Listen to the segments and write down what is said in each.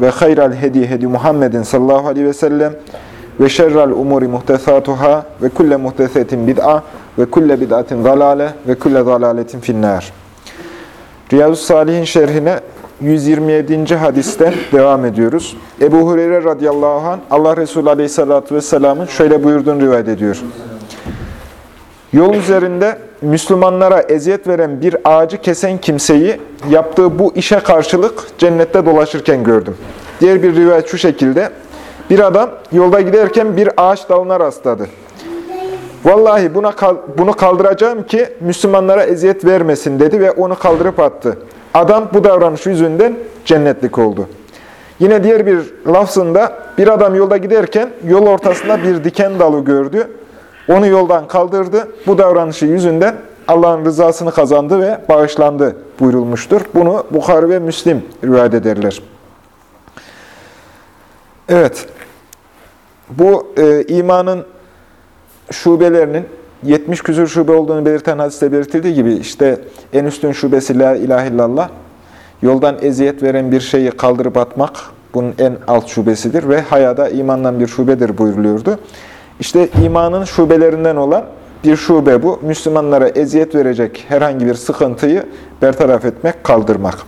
ve hayral hedi hedi Muhammedin sallallahu aleyhi ve sellem ve şerrel umuri muhtesatuhâ ve kulle muhtesetin bid'a ve kulle bid'atin zalale ve kulle zalaletin finnâr. Riyazu Salih'in şerhine 127. hadisten devam ediyoruz. Ebu Hureyre radıyallahu anh Allah Resulü aleyhissalatü vesselamın şöyle buyurduğunu rivayet ediyor. Yol üzerinde Müslümanlara eziyet veren bir ağacı kesen kimseyi yaptığı bu işe karşılık cennette dolaşırken gördüm. Diğer bir rivayet şu şekilde. Bir adam yolda giderken bir ağaç dalına rastladı. Vallahi buna bunu kaldıracağım ki Müslümanlara eziyet vermesin dedi ve onu kaldırıp attı. Adam bu davranış yüzünden cennetlik oldu. Yine diğer bir lafzında bir adam yolda giderken yol ortasında bir diken dalı gördü. Onu yoldan kaldırdı. Bu davranışı yüzünden Allah'ın rızasını kazandı ve bağışlandı buyurulmuştur. Bunu Bukhari ve Müslim rivayet ederler. Evet, bu e, imanın şubelerinin 70 küsur şube olduğunu belirten hadiste belirtildiği gibi işte en üstün şubesi la ilahe illallah, yoldan eziyet veren bir şeyi kaldırıp atmak bunun en alt şubesidir ve hayada imandan bir şubedir buyuruluyordu. İşte imanın şubelerinden olan bir şube bu. Müslümanlara eziyet verecek herhangi bir sıkıntıyı bertaraf etmek, kaldırmak.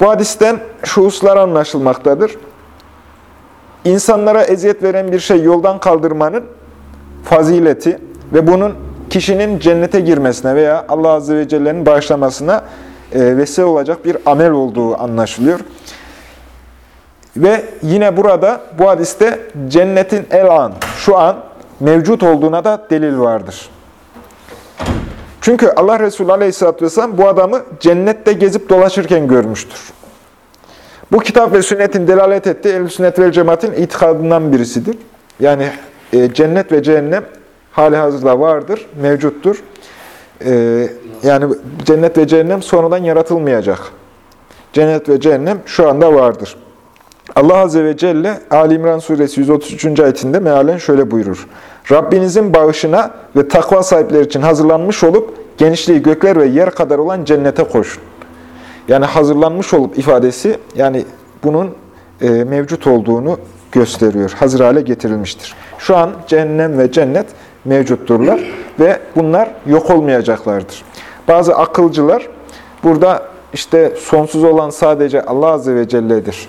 Bu hadisten şu hususlar anlaşılmaktadır. İnsanlara eziyet veren bir şey yoldan kaldırmanın fazileti ve bunun kişinin cennete girmesine veya Allah Azze ve Celle'nin bağışlamasına e, vesile olacak bir amel olduğu anlaşılıyor. Ve yine burada bu hadiste cennetin el an, şu an mevcut olduğuna da delil vardır. Çünkü Allah Resulü Aleyhisselatü Vesselam bu adamı cennette gezip dolaşırken görmüştür. Bu kitap ve sünnetin delalet ettiği el sünnet ve cemaatin itikadından birisidir. Yani e, cennet ve cehennem hali hazırda vardır, mevcuttur. E, yani cennet ve cehennem sonradan yaratılmayacak. Cennet ve cehennem şu anda vardır. Allah Azze ve Celle Ali İmran Suresi 133. ayetinde mealen şöyle buyurur. Rabbinizin bağışına ve takva sahipleri için hazırlanmış olup genişliği gökler ve yer kadar olan cennete koşun. Yani hazırlanmış olup ifadesi yani bunun e, mevcut olduğunu gösteriyor. Hazır hale getirilmiştir. Şu an cehennem ve cennet mevcutturlar ve bunlar yok olmayacaklardır. Bazı akılcılar burada işte sonsuz olan sadece Allah Azze ve Celle'dir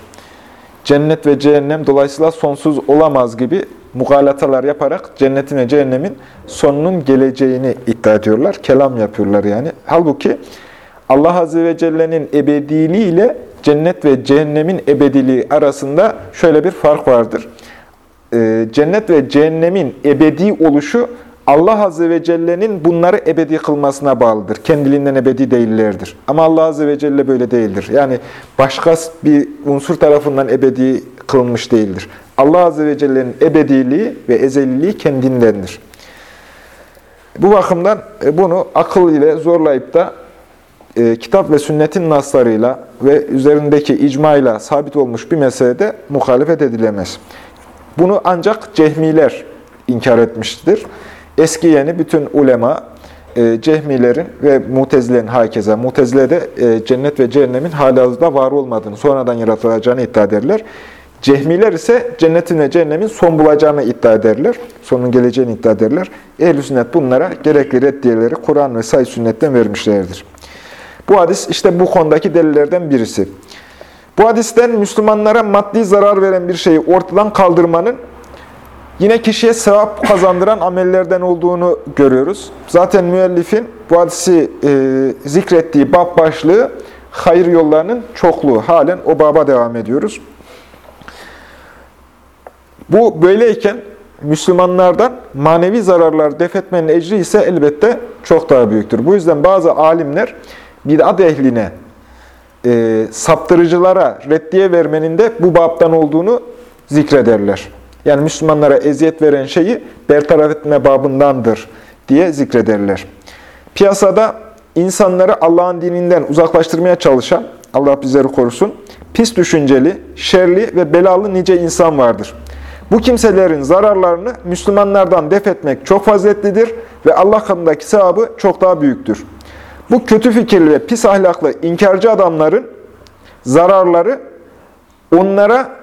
cennet ve cehennem dolayısıyla sonsuz olamaz gibi mugalatalar yaparak cennetin ve cehennemin sonunun geleceğini iddia ediyorlar. Kelam yapıyorlar yani. Halbuki Allah Azze ve Celle'nin ebediliği ile cennet ve cehennemin ebediliği arasında şöyle bir fark vardır. Ee, cennet ve cehennemin ebedi oluşu Allah Azze ve Celle'nin bunları ebedi kılmasına bağlıdır. Kendiliğinden ebedi değillerdir. Ama Allah Azze ve Celle böyle değildir. Yani başka bir unsur tarafından ebedi kılınmış değildir. Allah Azze ve Celle'nin ebediliği ve ezeliliği kendindendir. Bu bakımdan e, bunu akıl ile zorlayıp da e, kitap ve sünnetin naslarıyla ve üzerindeki icmayla sabit olmuş bir meselede muhalefet edilemez. Bunu ancak cehmiler inkar etmiştir. Eski yeni bütün ulema, e, cehmilerin ve mutezilerin hakeza, mutezile de e, cennet ve cehennemin halihazırda var olmadığını, sonradan yaratılacağını iddia ederler. Cehmiler ise cennetin ve cehennemin son bulacağını iddia ederler. Sonun geleceğini iddia ederler. Ehl-i sünnet bunlara gerekli reddiyeleri Kur'an ve say sünnetten vermişlerdir. Bu hadis işte bu konudaki delillerden birisi. Bu hadisten Müslümanlara maddi zarar veren bir şeyi ortadan kaldırmanın Yine kişiye sevap kazandıran amellerden olduğunu görüyoruz. Zaten müellifin bu hadisi e, zikrettiği bab başlığı hayır yollarının çokluğu. Halen o baba devam ediyoruz. Bu böyleyken Müslümanlardan manevi zararlar defetmenin ecri ise elbette çok daha büyüktür. Bu yüzden bazı alimler bid'at ehline, e, saptırıcılara reddiye vermenin de bu babdan olduğunu zikrederler. Yani Müslümanlara eziyet veren şeyi bertaraf etme babındandır diye zikrederler. Piyasada insanları Allah'ın dininden uzaklaştırmaya çalışan, Allah bizleri korusun, pis düşünceli, şerli ve belalı nice insan vardır. Bu kimselerin zararlarını Müslümanlardan def etmek çok faziletlidir ve Allah katındaki sevabı çok daha büyüktür. Bu kötü fikirli ve pis ahlaklı inkarcı adamların zararları onlara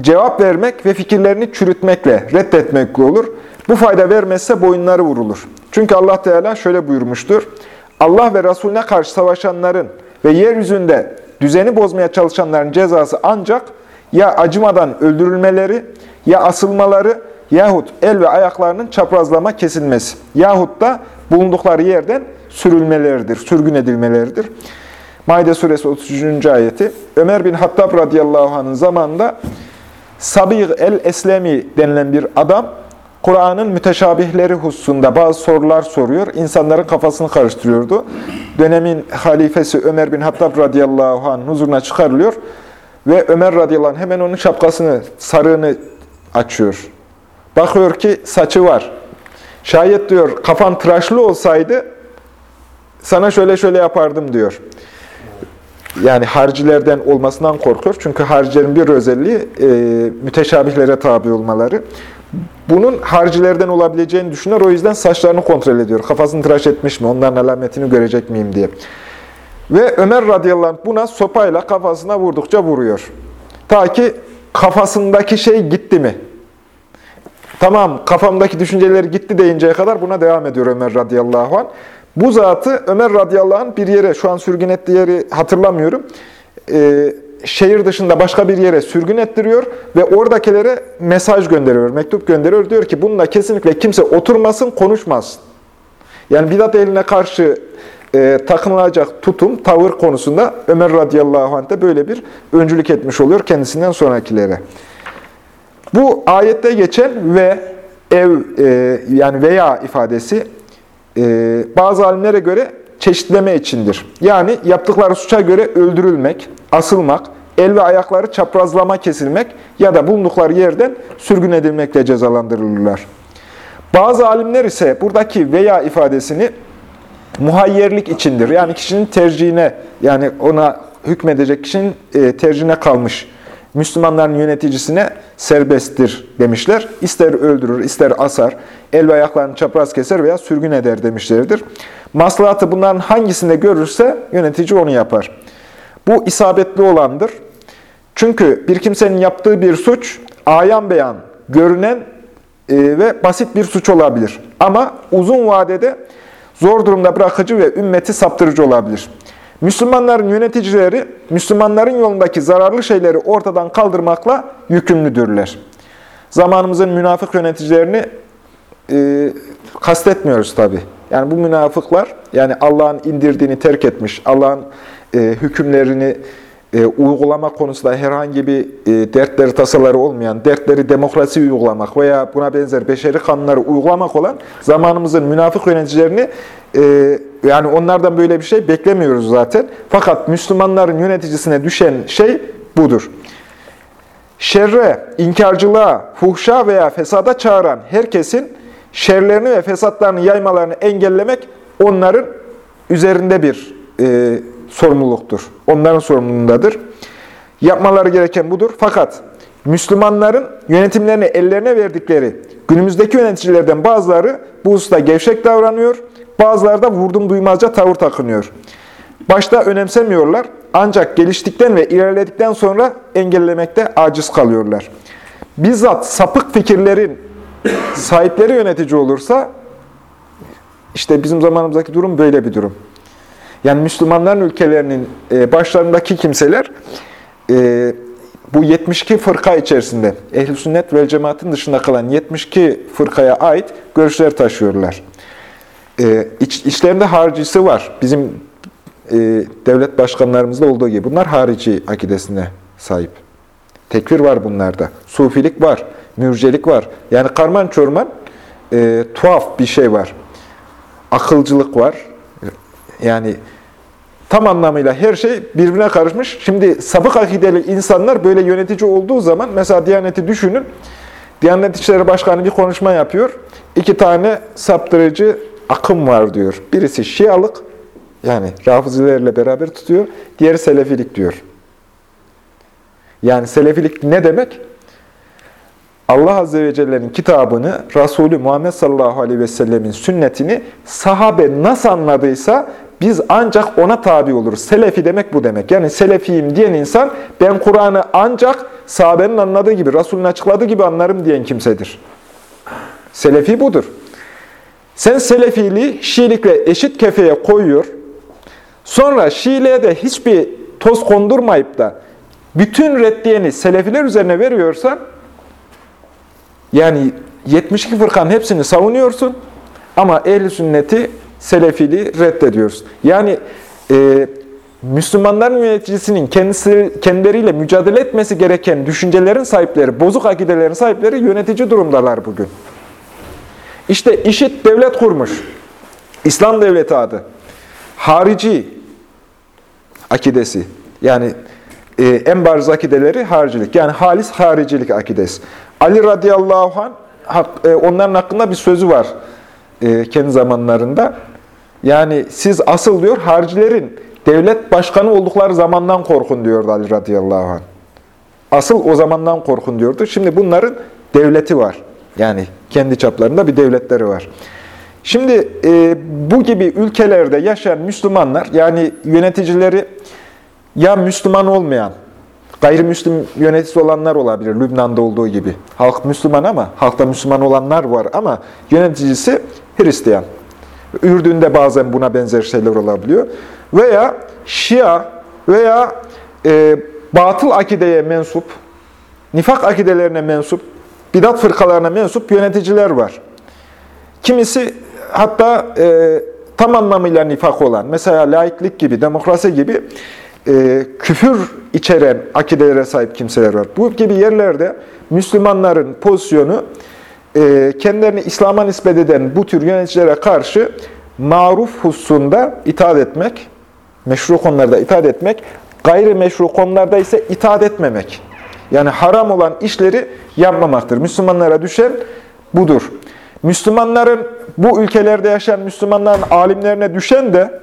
cevap vermek ve fikirlerini çürütmekle, reddetmekle olur. Bu fayda vermezse boyunları vurulur. Çünkü Allah Teala şöyle buyurmuştur. Allah ve Resulüne karşı savaşanların ve yeryüzünde düzeni bozmaya çalışanların cezası ancak ya acımadan öldürülmeleri, ya asılmaları yahut el ve ayaklarının çaprazlama kesilmesi yahut da bulundukları yerden sürülmeleridir, sürgün edilmeleridir. Maide suresi 33. ayeti Ömer bin Hattab radıyallahu anh'ın zamanında Sabih el-Eslemi denilen bir adam Kur'an'ın müteşabihleri hususunda bazı sorular soruyor. İnsanların kafasını karıştırıyordu. Dönemin halifesi Ömer bin Hattab radıyallahu anh huzuruna çıkarılıyor. Ve Ömer radıyallahu anh hemen onun şapkasını, sarığını açıyor. Bakıyor ki saçı var. Şayet diyor kafan tıraşlı olsaydı sana şöyle şöyle yapardım diyor. Yani harcilerden olmasından korkuyor. Çünkü harcilerin bir özelliği e, müteşabihlere tabi olmaları. Bunun harcilerden olabileceğini düşünür. O yüzden saçlarını kontrol ediyor. Kafasını tıraş etmiş mi? Onların alametini görecek miyim diye. Ve Ömer radıyallahu anh buna sopayla kafasına vurdukça vuruyor. Ta ki kafasındaki şey gitti mi? Tamam kafamdaki düşünceler gitti deyinceye kadar buna devam ediyor Ömer radıyallahu anh. Bu zatı Ömer radıyallahu anh bir yere, şu an sürgün ettiği yeri hatırlamıyorum, e, şehir dışında başka bir yere sürgün ettiriyor ve oradakilere mesaj gönderiyor, mektup gönderiyor. Diyor ki bununla kesinlikle kimse oturmasın, konuşmasın. Yani bidat eline karşı e, takınılacak tutum, tavır konusunda Ömer radıyallahu anh de böyle bir öncülük etmiş oluyor kendisinden sonrakilere. Bu ayette geçen ve ev e, yani veya ifadesi e, bazı alimlere göre çeşitleme içindir. Yani yaptıkları suça göre öldürülmek, asılmak, el ve ayakları çaprazlama kesilmek ya da bulundukları yerden sürgün edilmekle cezalandırılırlar. Bazı alimler ise buradaki veya ifadesini muhayyerlik içindir. Yani kişinin tercihine, yani ona hükmedecek kişinin e, tercihine kalmış. Müslümanların yöneticisine serbesttir demişler. İster öldürür, ister asar, el ve ayaklarını çapraz keser veya sürgün eder demişlerdir. Maslahatı bunların hangisinde görürse yönetici onu yapar. Bu isabetli olandır. Çünkü bir kimsenin yaptığı bir suç ayan beyan, görünen e, ve basit bir suç olabilir. Ama uzun vadede zor durumda bırakıcı ve ümmeti saptırıcı olabilir. Müslümanların yöneticileri, Müslümanların yolundaki zararlı şeyleri ortadan kaldırmakla yükümlüdürler. Zamanımızın münafık yöneticilerini e, kastetmiyoruz tabi. Yani bu münafıklar, yani Allah'ın indirdiğini terk etmiş, Allah'ın e, hükümlerini e, uygulama konusunda herhangi bir e, dertleri, tasaları olmayan, dertleri demokrasi uygulamak veya buna benzer beşeri kanunları uygulamak olan zamanımızın münafık yöneticilerini e, yani onlardan böyle bir şey beklemiyoruz zaten. Fakat Müslümanların yöneticisine düşen şey budur. Şerre, inkarcılığa, fuhşa veya fesada çağıran herkesin şerlerini ve fesatlarını yaymalarını engellemek onların üzerinde bir e, sorumluluktur. Onların sorumluluğundadır. Yapmaları gereken budur. Fakat Müslümanların yönetimlerini ellerine verdikleri günümüzdeki yöneticilerden bazıları bu hususta gevşek davranıyor, bazıları da vurdum duymazca tavır takınıyor. Başta önemsemiyorlar ancak geliştikten ve ilerledikten sonra engellemekte aciz kalıyorlar. Bizzat sapık fikirlerin sahipleri yönetici olursa işte bizim zamanımızdaki durum böyle bir durum. Yani Müslümanların ülkelerinin e, başlarındaki kimseler e, bu 72 fırka içerisinde ehl sünnet ve cemaatin dışında kalan 72 fırkaya ait görüşler taşıyorlar. E, iç, içlerinde haricisi var. Bizim devlet başkanlarımızda olduğu gibi. Bunlar harici akidesine sahip. Tekfir var bunlarda. Sufilik var. Mürcelik var. Yani karman çorman e, tuhaf bir şey var. Akılcılık var. Yani tam anlamıyla her şey birbirine karışmış. Şimdi sapık akideli insanlar böyle yönetici olduğu zaman, mesela Diyanet'i düşünün, Diyanet İşleri Başkanı bir konuşma yapıyor. İki tane saptırıcı akım var diyor. Birisi Şialık, yani Rafizilerle beraber tutuyor. Diğeri Selefilik diyor. Yani Selefilik ne demek? Allah Azze ve Celle'nin kitabını, Resulü Muhammed sallallahu aleyhi ve sellemin sünnetini sahabe nasıl anladıysa biz ancak ona tabi oluruz. Selefi demek bu demek. Yani selefiyim diyen insan ben Kur'an'ı ancak sahabenin anladığı gibi, Resulün açıkladığı gibi anlarım diyen kimsedir. Selefi budur. Sen selefiliği Şiilikle eşit kefeye koyuyor. Sonra Şiiliğe de hiçbir toz kondurmayıp da bütün reddiyeni Selefiler üzerine veriyorsan yani 72 fırkanın hepsini savunuyorsun ama ehli sünneti selefiliği reddediyoruz. Yani e, Müslümanların yöneticisinin kendisi, kendileriyle mücadele etmesi gereken düşüncelerin sahipleri, bozuk akidelerin sahipleri yönetici durumdalar bugün. İşte işit devlet kurmuş. İslam devleti adı. Harici akidesi. Yani e, en bariz akideleri haricilik. Yani halis haricilik akidesi. Ali radıyallahu anh, e, onların hakkında bir sözü var e, kendi zamanlarında. Yani siz asıl diyor haricilerin devlet başkanı oldukları zamandan korkun diyordu Ali radıyallahu anh. Asıl o zamandan korkun diyordu. Şimdi bunların devleti var. Yani kendi çaplarında bir devletleri var. Şimdi e, bu gibi ülkelerde yaşayan Müslümanlar, yani yöneticileri ya Müslüman olmayan, gayrimüslim yöneticisi olanlar olabilir, Lübnan'da olduğu gibi. Halk Müslüman ama, halkta Müslüman olanlar var ama yöneticisi Hristiyan. Ürdün'de bazen buna benzer şeyler olabiliyor. Veya Şia veya e, batıl akideye mensup, nifak akidelerine mensup, bidat fırkalarına mensup yöneticiler var. Kimisi hatta e, tam anlamıyla nifak olan, mesela laiklik gibi, demokrasi gibi e, küfür içeren akidelere sahip kimseler var. Bu gibi yerlerde Müslümanların pozisyonu e, kendilerini İslam'a nispet eden bu tür yöneticilere karşı maruf hususunda itaat etmek, meşru konularda itaat etmek, gayri meşru konularda ise itaat etmemek. Yani haram olan işleri yapmamaktır. Müslümanlara düşen budur. Müslümanların, bu ülkelerde yaşayan Müslümanların alimlerine düşen de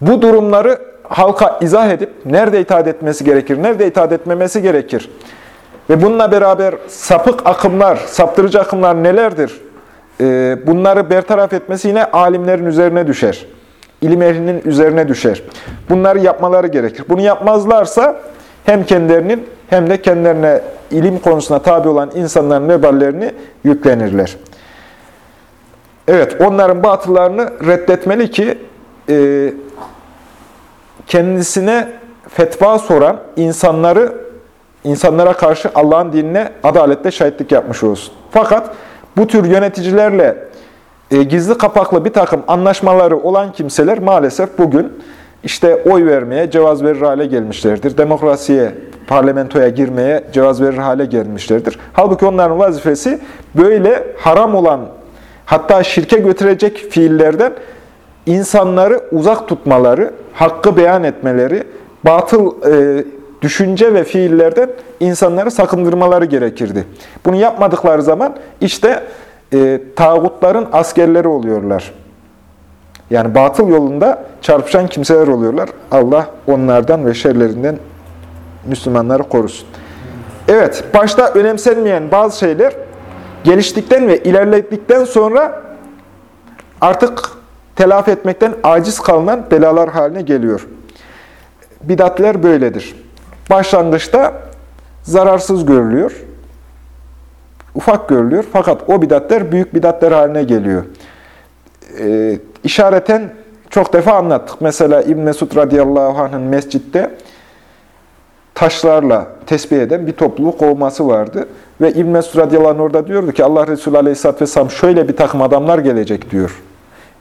bu durumları halka izah edip nerede itaat etmesi gerekir, nerede itaat etmemesi gerekir. Ve bununla beraber sapık akımlar, saptırıcı akımlar nelerdir? Ee, bunları bertaraf etmesi yine alimlerin üzerine düşer. İlim ehlinin üzerine düşer. Bunları yapmaları gerekir. Bunu yapmazlarsa hem kendilerinin hem de kendilerine ilim konusuna tabi olan insanların veballerini yüklenirler. Evet, onların batıllarını reddetmeli ki e, kendisine fetva soran insanları insanlara karşı Allah'ın dinine adaletle şahitlik yapmış olsun. Fakat bu tür yöneticilerle e, gizli kapaklı bir takım anlaşmaları olan kimseler maalesef bugün işte oy vermeye cevaz verir hale gelmişlerdir. Demokrasiye, parlamentoya girmeye cevaz verir hale gelmişlerdir. Halbuki onların vazifesi böyle haram olan, hatta şirke götürecek fiillerden insanları uzak tutmaları, hakkı beyan etmeleri, batıl e, düşünce ve fiillerden insanları sakındırmaları gerekirdi. Bunu yapmadıkları zaman işte e, tağutların askerleri oluyorlar. Yani batıl yolunda çarpışan kimseler oluyorlar. Allah onlardan ve şerlerinden Müslümanları korusun. Evet, başta önemsenmeyen bazı şeyler geliştikten ve ilerledikten sonra artık telafi etmekten aciz kalınan belalar haline geliyor. Bidatler böyledir. Başlangıçta zararsız görülüyor, ufak görülüyor fakat o bidatler büyük bidatler haline geliyor. Ee, işareten çok defa anlattık. Mesela İbn Mesud radıyallahu anh'ın mescitte taşlarla tesbih eden bir topluluk olması vardı. Ve İbn Mesud radıyallahu anh orada diyordu ki Allah Resulü aleyhisselatü vesselam şöyle bir takım adamlar gelecek diyor.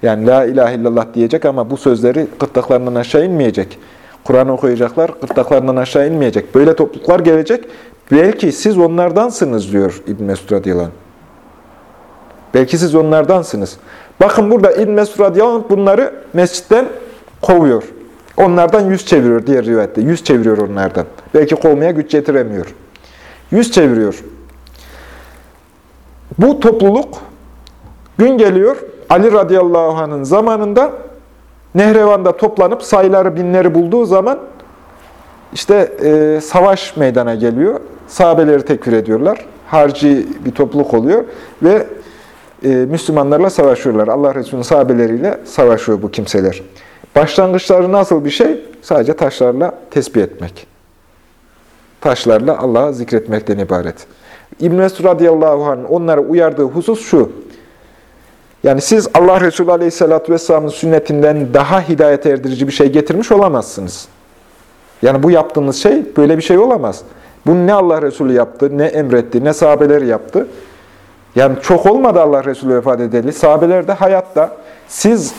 Yani la ilahe illallah diyecek ama bu sözleri gırtlaklarından aşağı inmeyecek. Kur'an okuyacaklar, gırtlaklarından aşağı inmeyecek. Böyle topluluklar gelecek. Belki siz onlardansınız diyor İbn Mesud radıyallahu anh. Belki siz onlardansınız. Bakın burada İbn Mesud radıyallahu bunları mescitten kovuyor. Onlardan yüz çeviriyor diğer rivayette. Yüz çeviriyor onlardan. Belki kovmaya güç getiremiyor. Yüz çeviriyor. Bu topluluk gün geliyor Ali radıyallahu anh'ın zamanında Nehrevan'da toplanıp sayıları binleri bulduğu zaman işte e, savaş meydana geliyor. Sahabeleri tekfir ediyorlar. Harci bir topluluk oluyor ve e, Müslümanlarla savaşıyorlar. Allah Resulü'nün sahabeleriyle savaşıyor bu kimseler. Başlangıçları nasıl bir şey? Sadece taşlarla tesbih etmek. Taşlarla Allah'ı zikretmekten ibaret. İbn-i Mesud radıyallahu anh onlara uyardığı husus şu. Yani siz Allah Resulü aleyhissalatü vesselamın sünnetinden daha hidayet erdirici bir şey getirmiş olamazsınız. Yani bu yaptığınız şey böyle bir şey olamaz. Bunu ne Allah Resulü yaptı, ne emretti, ne sahabeleri yaptı. Yani çok olmadı Allah Resulü vefat edeli. Sahabeler de hayatta. Siz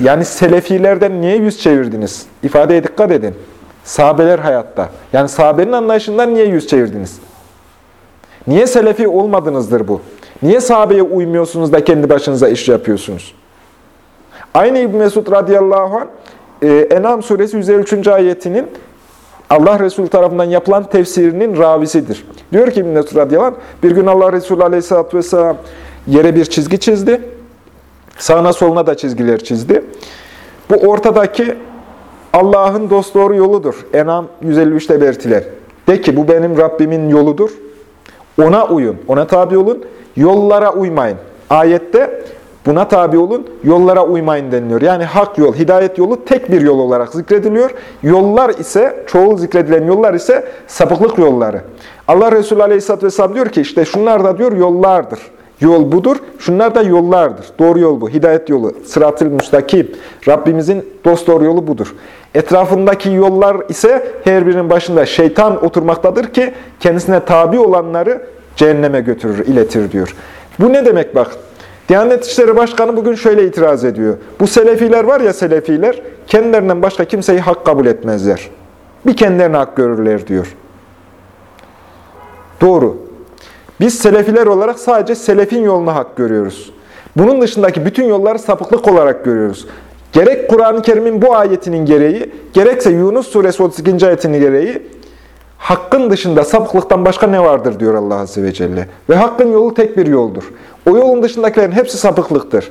yani selefilerden niye yüz çevirdiniz? İfadeye dikkat edin. Sahabeler hayatta. Yani sahabenin anlayışından niye yüz çevirdiniz? Niye selefi olmadınızdır bu? Niye sahabeye uymuyorsunuz da kendi başınıza iş yapıyorsunuz? Aynı İbn Mesud radıyallahu anh, e, En'am suresi 153. ayetinin Allah Resulü tarafından yapılan tefsirinin ravisidir. Diyor ki İbn Mesud radıyallahu anh, bir gün Allah Resulü aleyhissalatü vesselam yere bir çizgi çizdi. Sağına soluna da çizgiler çizdi. Bu ortadaki Allah'ın dosdoğru yoludur. En'am 153'te belirtiler. De ki bu benim Rabbimin yoludur. Ona uyun, ona tabi olun, yollara uymayın. Ayette buna tabi olun, yollara uymayın deniliyor. Yani hak yol, hidayet yolu tek bir yol olarak zikrediliyor. Yollar ise, çoğul zikredilen yollar ise sapıklık yolları. Allah Resulü Aleyhisselatü Vesselam diyor ki işte şunlar da diyor yollardır. Yol budur, şunlar da yollardır. Doğru yol bu, hidayet yolu, sırat-ı müstakim. Rabbimizin dost doğru yolu budur. Etrafındaki yollar ise her birinin başında şeytan oturmaktadır ki kendisine tabi olanları cehenneme götürür, iletir diyor. Bu ne demek bak? Diyanet İşleri Başkanı bugün şöyle itiraz ediyor. Bu selefiler var ya selefiler, kendilerinden başka kimseyi hak kabul etmezler. Bir kendilerine hak görürler diyor. Doğru. Biz selefiler olarak sadece selefin yolunu hak görüyoruz. Bunun dışındaki bütün yolları sapıklık olarak görüyoruz. Gerek Kur'an-ı Kerim'in bu ayetinin gereği, gerekse Yunus suresi 32. ayetinin gereği, hakkın dışında sapıklıktan başka ne vardır diyor Allah Azze ve Celle. Ve hakkın yolu tek bir yoldur. O yolun dışındakilerin hepsi sapıklıktır.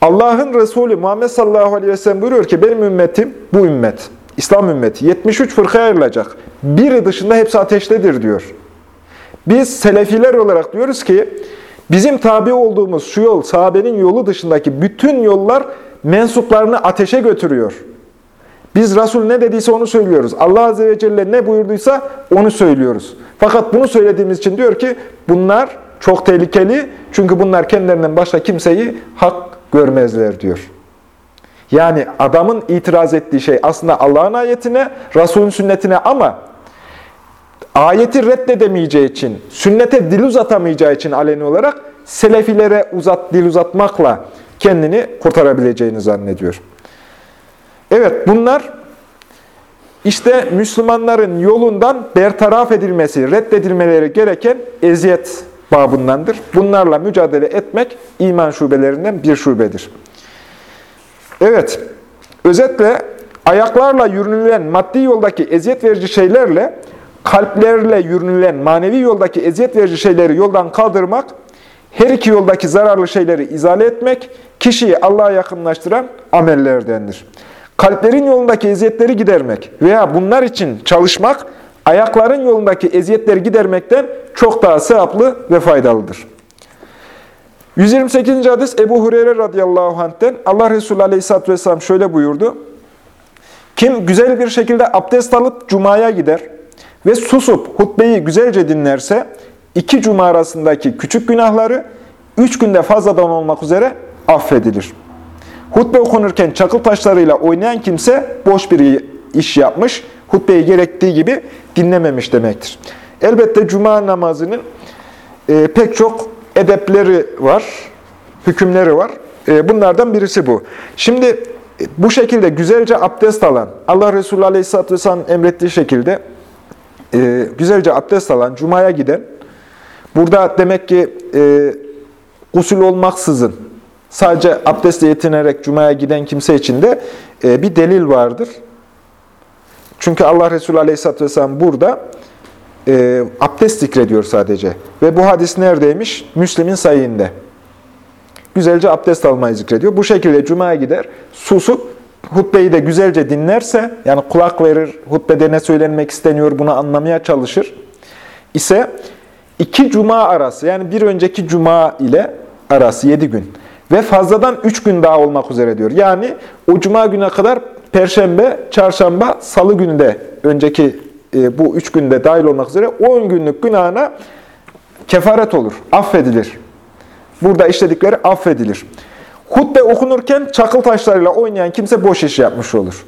Allah'ın Resulü Muhammed sallallahu aleyhi ve sellem buyuruyor ki benim ümmetim bu ümmet, İslam ümmeti 73 fırkaya ayrılacak. Biri dışında hepsi ateştedir diyor. Biz selefiler olarak diyoruz ki bizim tabi olduğumuz şu yol, sahabenin yolu dışındaki bütün yollar mensuplarını ateşe götürüyor. Biz Resul ne dediyse onu söylüyoruz. Allah Azze ve Celle ne buyurduysa onu söylüyoruz. Fakat bunu söylediğimiz için diyor ki bunlar çok tehlikeli. Çünkü bunlar kendilerinden başka kimseyi hak görmezler diyor. Yani adamın itiraz ettiği şey aslında Allah'ın ayetine, Resul'ün sünnetine ama ayeti reddedemeyeceği için, sünnete dil uzatamayacağı için aleni olarak selefilere uzat, dil uzatmakla kendini kurtarabileceğini zannediyor. Evet bunlar işte Müslümanların yolundan bertaraf edilmesi, reddedilmeleri gereken eziyet babındandır. Bunlarla mücadele etmek iman şubelerinden bir şubedir. Evet, özetle ayaklarla yürünülen maddi yoldaki eziyet verici şeylerle kalplerle yürünülen manevi yoldaki eziyet verici şeyleri yoldan kaldırmak, her iki yoldaki zararlı şeyleri izale etmek, kişiyi Allah'a yakınlaştıran amellerdendir. Kalplerin yolundaki eziyetleri gidermek veya bunlar için çalışmak, ayakların yolundaki eziyetleri gidermekten çok daha sevaplı ve faydalıdır. 128. hadis Ebu Hureyre radıyallahu anh'ten Allah Resulü aleyhisselatü vesselam şöyle buyurdu. Kim güzel bir şekilde abdest alıp cumaya gider ve susup hutbeyi güzelce dinlerse iki cuma arasındaki küçük günahları üç günde fazladan olmak üzere affedilir. Hutbe okunurken çakıl taşlarıyla oynayan kimse boş bir iş yapmış, hutbeyi gerektiği gibi dinlememiş demektir. Elbette cuma namazının e, pek çok edepleri var, hükümleri var. E, bunlardan birisi bu. Şimdi e, bu şekilde güzelce abdest alan, Allah Resulü Aleyhisselatü Vesselam'ın emrettiği şekilde e, güzelce abdest alan, cumaya giden, burada demek ki e, gusül olmaksızın, sadece abdestle yetinerek cumaya giden kimse için de e, bir delil vardır. Çünkü Allah Resulü Aleyhisselatü Vesselam burada e, abdest zikrediyor sadece. Ve bu hadis neredeymiş? Müslim'in sayında. Güzelce abdest almayı zikrediyor. Bu şekilde Cuma'ya gider, susup hutbeyi de güzelce dinlerse, yani kulak verir, hutbede ne söylenmek isteniyor bunu anlamaya çalışır ise iki cuma arası, yani bir önceki cuma ile arası yedi gün ve fazladan üç gün daha olmak üzere diyor. Yani o cuma güne kadar perşembe, çarşamba, salı günü de önceki e, bu üç günde dahil olmak üzere on günlük günahına kefaret olur, affedilir. Burada işledikleri affedilir. Hutbe okunurken çakıl taşlarıyla oynayan kimse boş iş yapmış olur.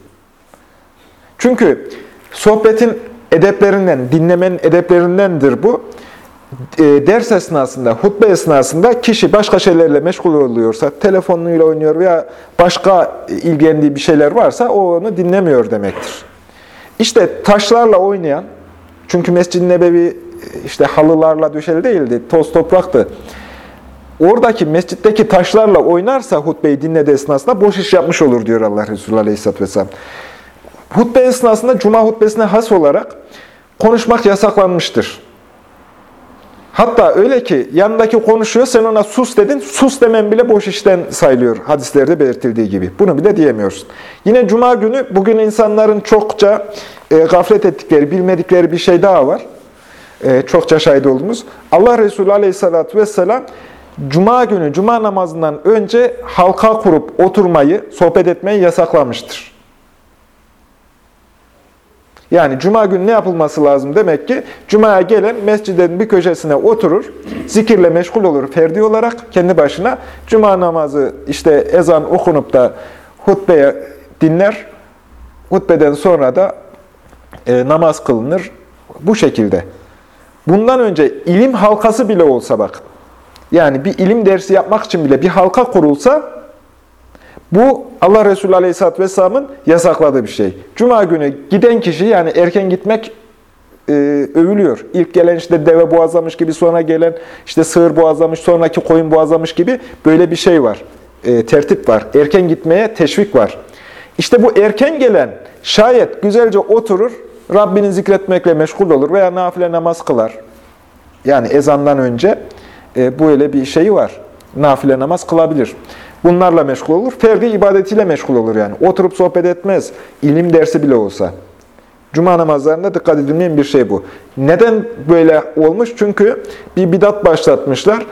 Çünkü sohbetin edeplerinden, dinlemenin edeplerindendir bu. E, ders esnasında, hutbe esnasında kişi başka şeylerle meşgul oluyorsa, telefonuyla oynuyor veya başka ilgilendiği bir şeyler varsa o onu dinlemiyor demektir. İşte taşlarla oynayan, çünkü Mescid-i Nebevi işte halılarla döşeli değildi, toz topraktı. Oradaki mescitteki taşlarla oynarsa hutbeyi dinlediği esnasında boş iş yapmış olur diyor Allah Resulü Aleyhisselatü Vesselam. Hutbe esnasında cuma hutbesine has olarak konuşmak yasaklanmıştır. Hatta öyle ki yanındaki konuşuyor, sen ona sus dedin, sus demen bile boş işten sayılıyor hadislerde belirtildiği gibi. Bunu bile diyemiyorsun. Yine cuma günü bugün insanların çokça e, gaflet ettikleri, bilmedikleri bir şey daha var. E, çokça şahit olduğumuz. Allah Resulü Aleyhisselatü Vesselam Cuma günü, cuma namazından önce halka kurup oturmayı, sohbet etmeyi yasaklamıştır. Yani cuma günü ne yapılması lazım? Demek ki cumaya gelen mescidin bir köşesine oturur, zikirle meşgul olur ferdi olarak kendi başına. Cuma namazı işte ezan okunup da hutbeye dinler. Hutbeden sonra da e, namaz kılınır. Bu şekilde. Bundan önce ilim halkası bile olsa bak, yani bir ilim dersi yapmak için bile bir halka kurulsa bu Allah Resulü Aleyhisselatü Vesselam'ın yasakladığı bir şey. Cuma günü giden kişi yani erken gitmek e, övülüyor. İlk gelen işte deve boğazlamış gibi sonra gelen işte sığır boğazlamış sonraki koyun boğazlamış gibi böyle bir şey var. E, tertip var. Erken gitmeye teşvik var. İşte bu erken gelen şayet güzelce oturur Rabbini zikretmekle meşgul olur veya nafile namaz kılar. Yani ezandan önce e, böyle bir şeyi var. Nafile namaz kılabilir. Bunlarla meşgul olur. Ferdi ibadetiyle meşgul olur yani. Oturup sohbet etmez. İlim dersi bile olsa. Cuma namazlarında dikkat edilmeyen bir şey bu. Neden böyle olmuş? Çünkü bir bidat başlatmışlar.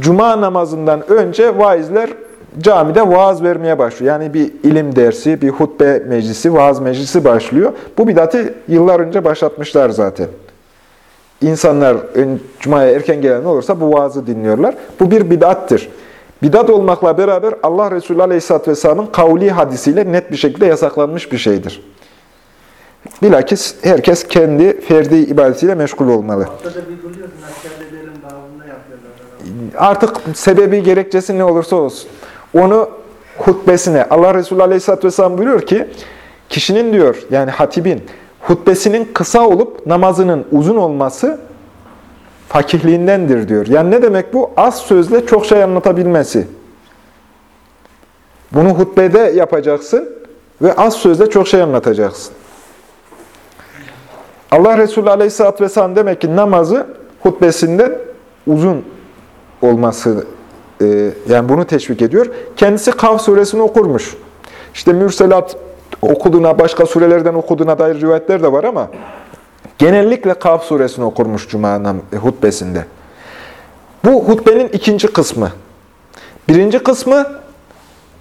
Cuma namazından önce vaizler camide vaaz vermeye başlıyor. Yani bir ilim dersi, bir hutbe meclisi, vaaz meclisi başlıyor. Bu bidatı yıllar önce başlatmışlar zaten. İnsanlar Cuma'ya erken gelen olursa bu vaazı dinliyorlar. Bu bir bidattır. Bidat olmakla beraber Allah Resulü Aleyhisselatü Vesselam'ın kavli hadisiyle net bir şekilde yasaklanmış bir şeydir. Bilakis herkes kendi ferdi ibadetiyle meşgul olmalı. Artık sebebi, gerekçesi ne olursa olsun. Onu hutbesine, Allah Resulü Aleyhisselatü Vesselam buyuruyor ki, kişinin diyor, yani hatibin, hutbesinin kısa olup namazının uzun olması fakihliğindendir diyor. Yani ne demek bu? Az sözle çok şey anlatabilmesi. Bunu hutbede yapacaksın ve az sözle çok şey anlatacaksın. Allah Resulü Aleyhisselatü Vesselam demek ki namazı hutbesinden uzun olması, e, yani bunu teşvik ediyor. Kendisi Kaf suresini okurmuş. İşte Mürselat okuduğuna, başka surelerden okuduğuna dair rivayetler de var ama genellikle Kaf suresini okurmuş Cuma hutbesinde. Bu hutbenin ikinci kısmı. Birinci kısmı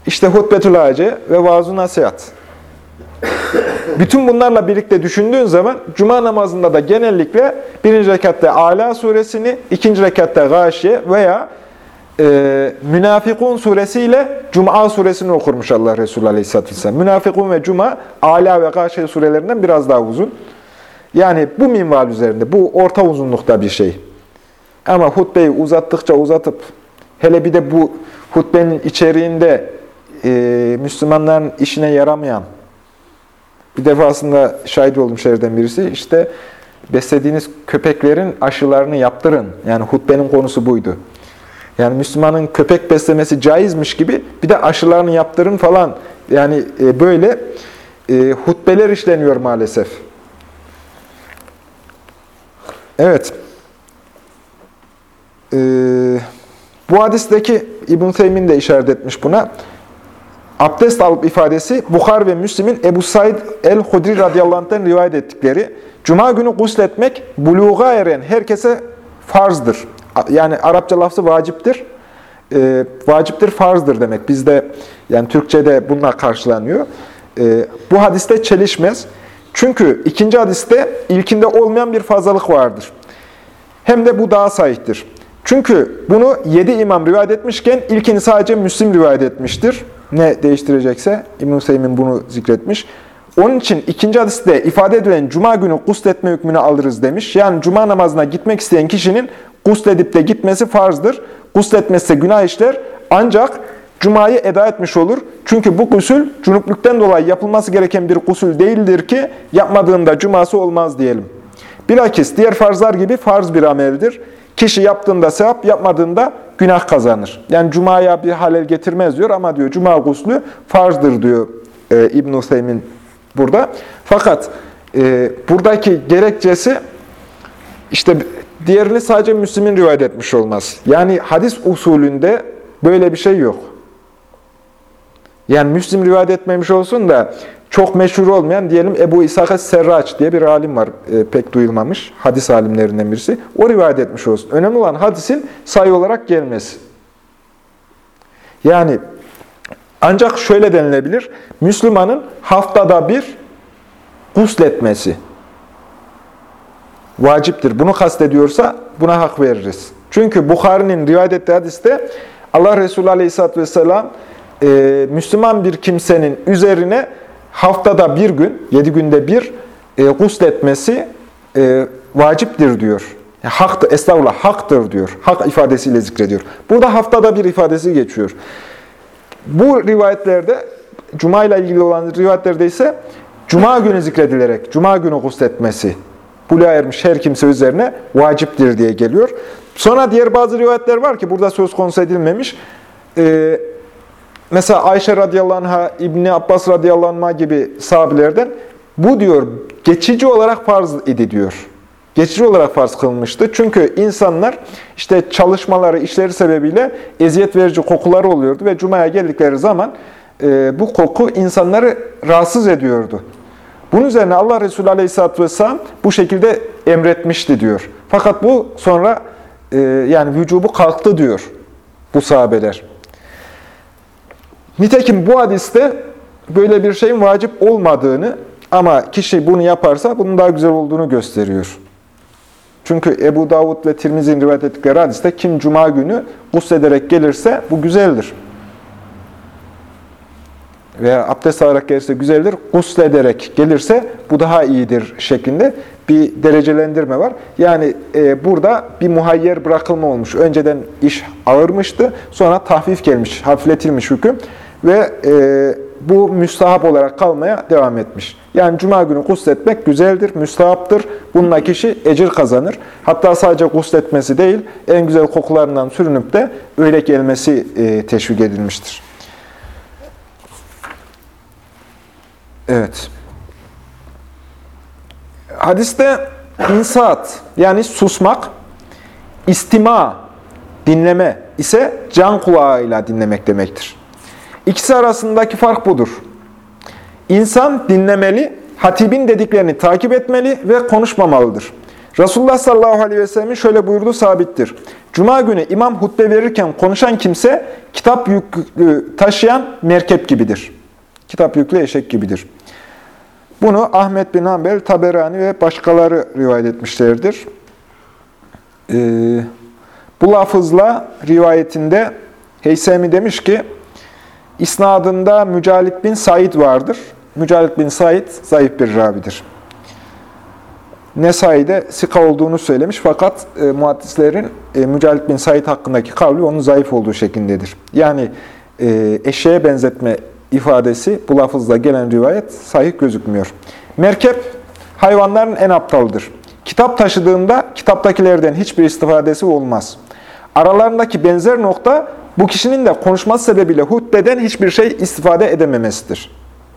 işte hutbetül hace ve vaaz nasihat. Bütün bunlarla birlikte düşündüğün zaman Cuma namazında da genellikle birinci rekatte Ala suresini, ikinci rekatte Gâşiye veya e, Münafikun suresiyle Cuma suresini okurmuş Allah Resulü Aleyhisselatü Vesselam. Münafikun ve Cuma, Ala ve Gâşiye surelerinden biraz daha uzun. Yani bu minval üzerinde, bu orta uzunlukta bir şey. Ama hutbeyi uzattıkça uzatıp, hele bir de bu hutbenin içeriğinde e, Müslümanların işine yaramayan, bir defasında şahit olduğum şeylerden birisi, işte beslediğiniz köpeklerin aşılarını yaptırın. Yani hutbenin konusu buydu. Yani Müslümanın köpek beslemesi caizmiş gibi bir de aşılarını yaptırın falan. Yani e, böyle e, hutbeler işleniyor maalesef. Evet. Ee, bu hadisteki İbn-i Teymin de işaret etmiş buna. Abdest alıp ifadesi Bukhar ve Müslim'in Ebu Said el-Hudri radıyallahu anh'tan rivayet ettikleri. Cuma günü gusletmek buluğa eren herkese farzdır. Yani Arapça lafzı vaciptir. E, vaciptir, farzdır demek. Bizde yani Türkçe'de bununla karşılanıyor. E, bu hadiste çelişmez. Çünkü ikinci hadiste ilkinde olmayan bir fazlalık vardır. Hem de bu daha sahihtir. Çünkü bunu yedi imam rivayet etmişken ilkini sadece Müslim rivayet etmiştir. Ne değiştirecekse İbn-i Hüseyin bunu zikretmiş. Onun için ikinci hadiste ifade edilen cuma günü gusletme hükmünü alırız demiş. Yani cuma namazına gitmek isteyen kişinin gusledip de gitmesi farzdır. Gusletmezse günah işler ancak cumayı eda etmiş olur. Çünkü bu gusül cunuplukten dolayı yapılması gereken bir gusül değildir ki yapmadığında cuması olmaz diyelim. Bilakis diğer farzlar gibi farz bir ameldir. Kişi yaptığında sevap, yapmadığında günah kazanır. Yani cumaya bir halel getirmez diyor ama diyor cuma guslü farzdır diyor e, İbn-i Hüseyin burada. Fakat e, buradaki gerekçesi işte diğerini sadece Müslim'in rivayet etmiş olmaz. Yani hadis usulünde böyle bir şey yok. Yani Müslim rivayet etmemiş olsun da çok meşhur olmayan diyelim Ebu İshak Serraç diye bir alim var. E, pek duyulmamış. Hadis alimlerinden birisi. O rivayet etmiş olsun. Önemli olan hadisin sayı olarak gelmesi. Yani ancak şöyle denilebilir. Müslümanın haftada bir gusletmesi vaciptir. Bunu kastediyorsa buna hak veririz. Çünkü Bukhari'nin rivayet ettiği hadiste Allah Resulü Aleyhisselatü Vesselam e, Müslüman bir kimsenin üzerine haftada bir gün, yedi günde bir e, gusletmesi e, vaciptir diyor. Haktır, estağfurullah haktır diyor. Hak ifadesiyle zikrediyor. Burada haftada bir ifadesi geçiyor. Bu rivayetlerde, Cuma ile ilgili olan rivayetlerde ise Cuma günü zikredilerek, Cuma günü gusletmesi, buluğa ermiş her kimse üzerine vaciptir diye geliyor. Sonra diğer bazı rivayetler var ki burada söz konusu edilmemiş. Ee, mesela Ayşe radıyallahu anh'a, İbni Abbas radıyallahu anh'a gibi sahabilerden bu diyor geçici olarak farz idi diyor. Geçici olarak farz kılmıştı. Çünkü insanlar işte çalışmaları, işleri sebebiyle eziyet verici kokuları oluyordu ve Cuma'ya geldikleri zaman e, bu koku insanları rahatsız ediyordu. Bunun üzerine Allah Resulü Aleyhisselatü Vesselam bu şekilde emretmişti diyor. Fakat bu sonra e, yani vücubu kalktı diyor bu sahabeler. Nitekim bu hadiste böyle bir şeyin vacip olmadığını ama kişi bunu yaparsa bunun daha güzel olduğunu gösteriyor. Çünkü Ebu Davud ve Tirmizi'nin rivayet ettikleri hadiste kim cuma günü guslederek gelirse bu güzeldir. Veya abdest alarak gelirse güzeldir, guslederek gelirse bu daha iyidir şeklinde bir derecelendirme var. Yani e, burada bir muhayyer bırakılma olmuş. Önceden iş ağırmıştı, sonra tahfif gelmiş, hafifletilmiş hüküm ve e, bu müstahap olarak kalmaya devam etmiş. Yani cuma günü gusletmek güzeldir, müstahaptır. Bununla kişi ecir kazanır. Hatta sadece gusletmesi değil, en güzel kokularından sürünüp de öyle gelmesi e, teşvik edilmiştir. Evet. Hadiste insat yani susmak, istima, dinleme ise can kulağıyla dinlemek demektir. İkisi arasındaki fark budur. İnsan dinlemeli, hatibin dediklerini takip etmeli ve konuşmamalıdır. Resulullah sallallahu aleyhi ve sellemin şöyle buyurduğu sabittir. Cuma günü imam hutbe verirken konuşan kimse kitap yüklü taşıyan merkep gibidir. Kitap yüklü eşek gibidir. Bunu Ahmet bin Hanbel, Taberani ve başkaları rivayet etmişlerdir. Ee, bu lafızla rivayetinde Heysemi demiş ki, İsnadında Mücalit bin Said vardır. Mücalit bin Said zayıf bir ravidir. Nesai'de sika olduğunu söylemiş fakat e, muhaddislerin e, Mücalit bin Said hakkındaki kavli onun zayıf olduğu şeklindedir. Yani e, eşeğe benzetme ifadesi bu lafızla gelen rivayet sahih gözükmüyor. Merkep hayvanların en aptalıdır. Kitap taşıdığında kitaptakilerden hiçbir istifadesi olmaz. Aralarındaki benzer nokta bu kişinin de konuşması sebebiyle hutbeden hiçbir şey istifade edememesidir.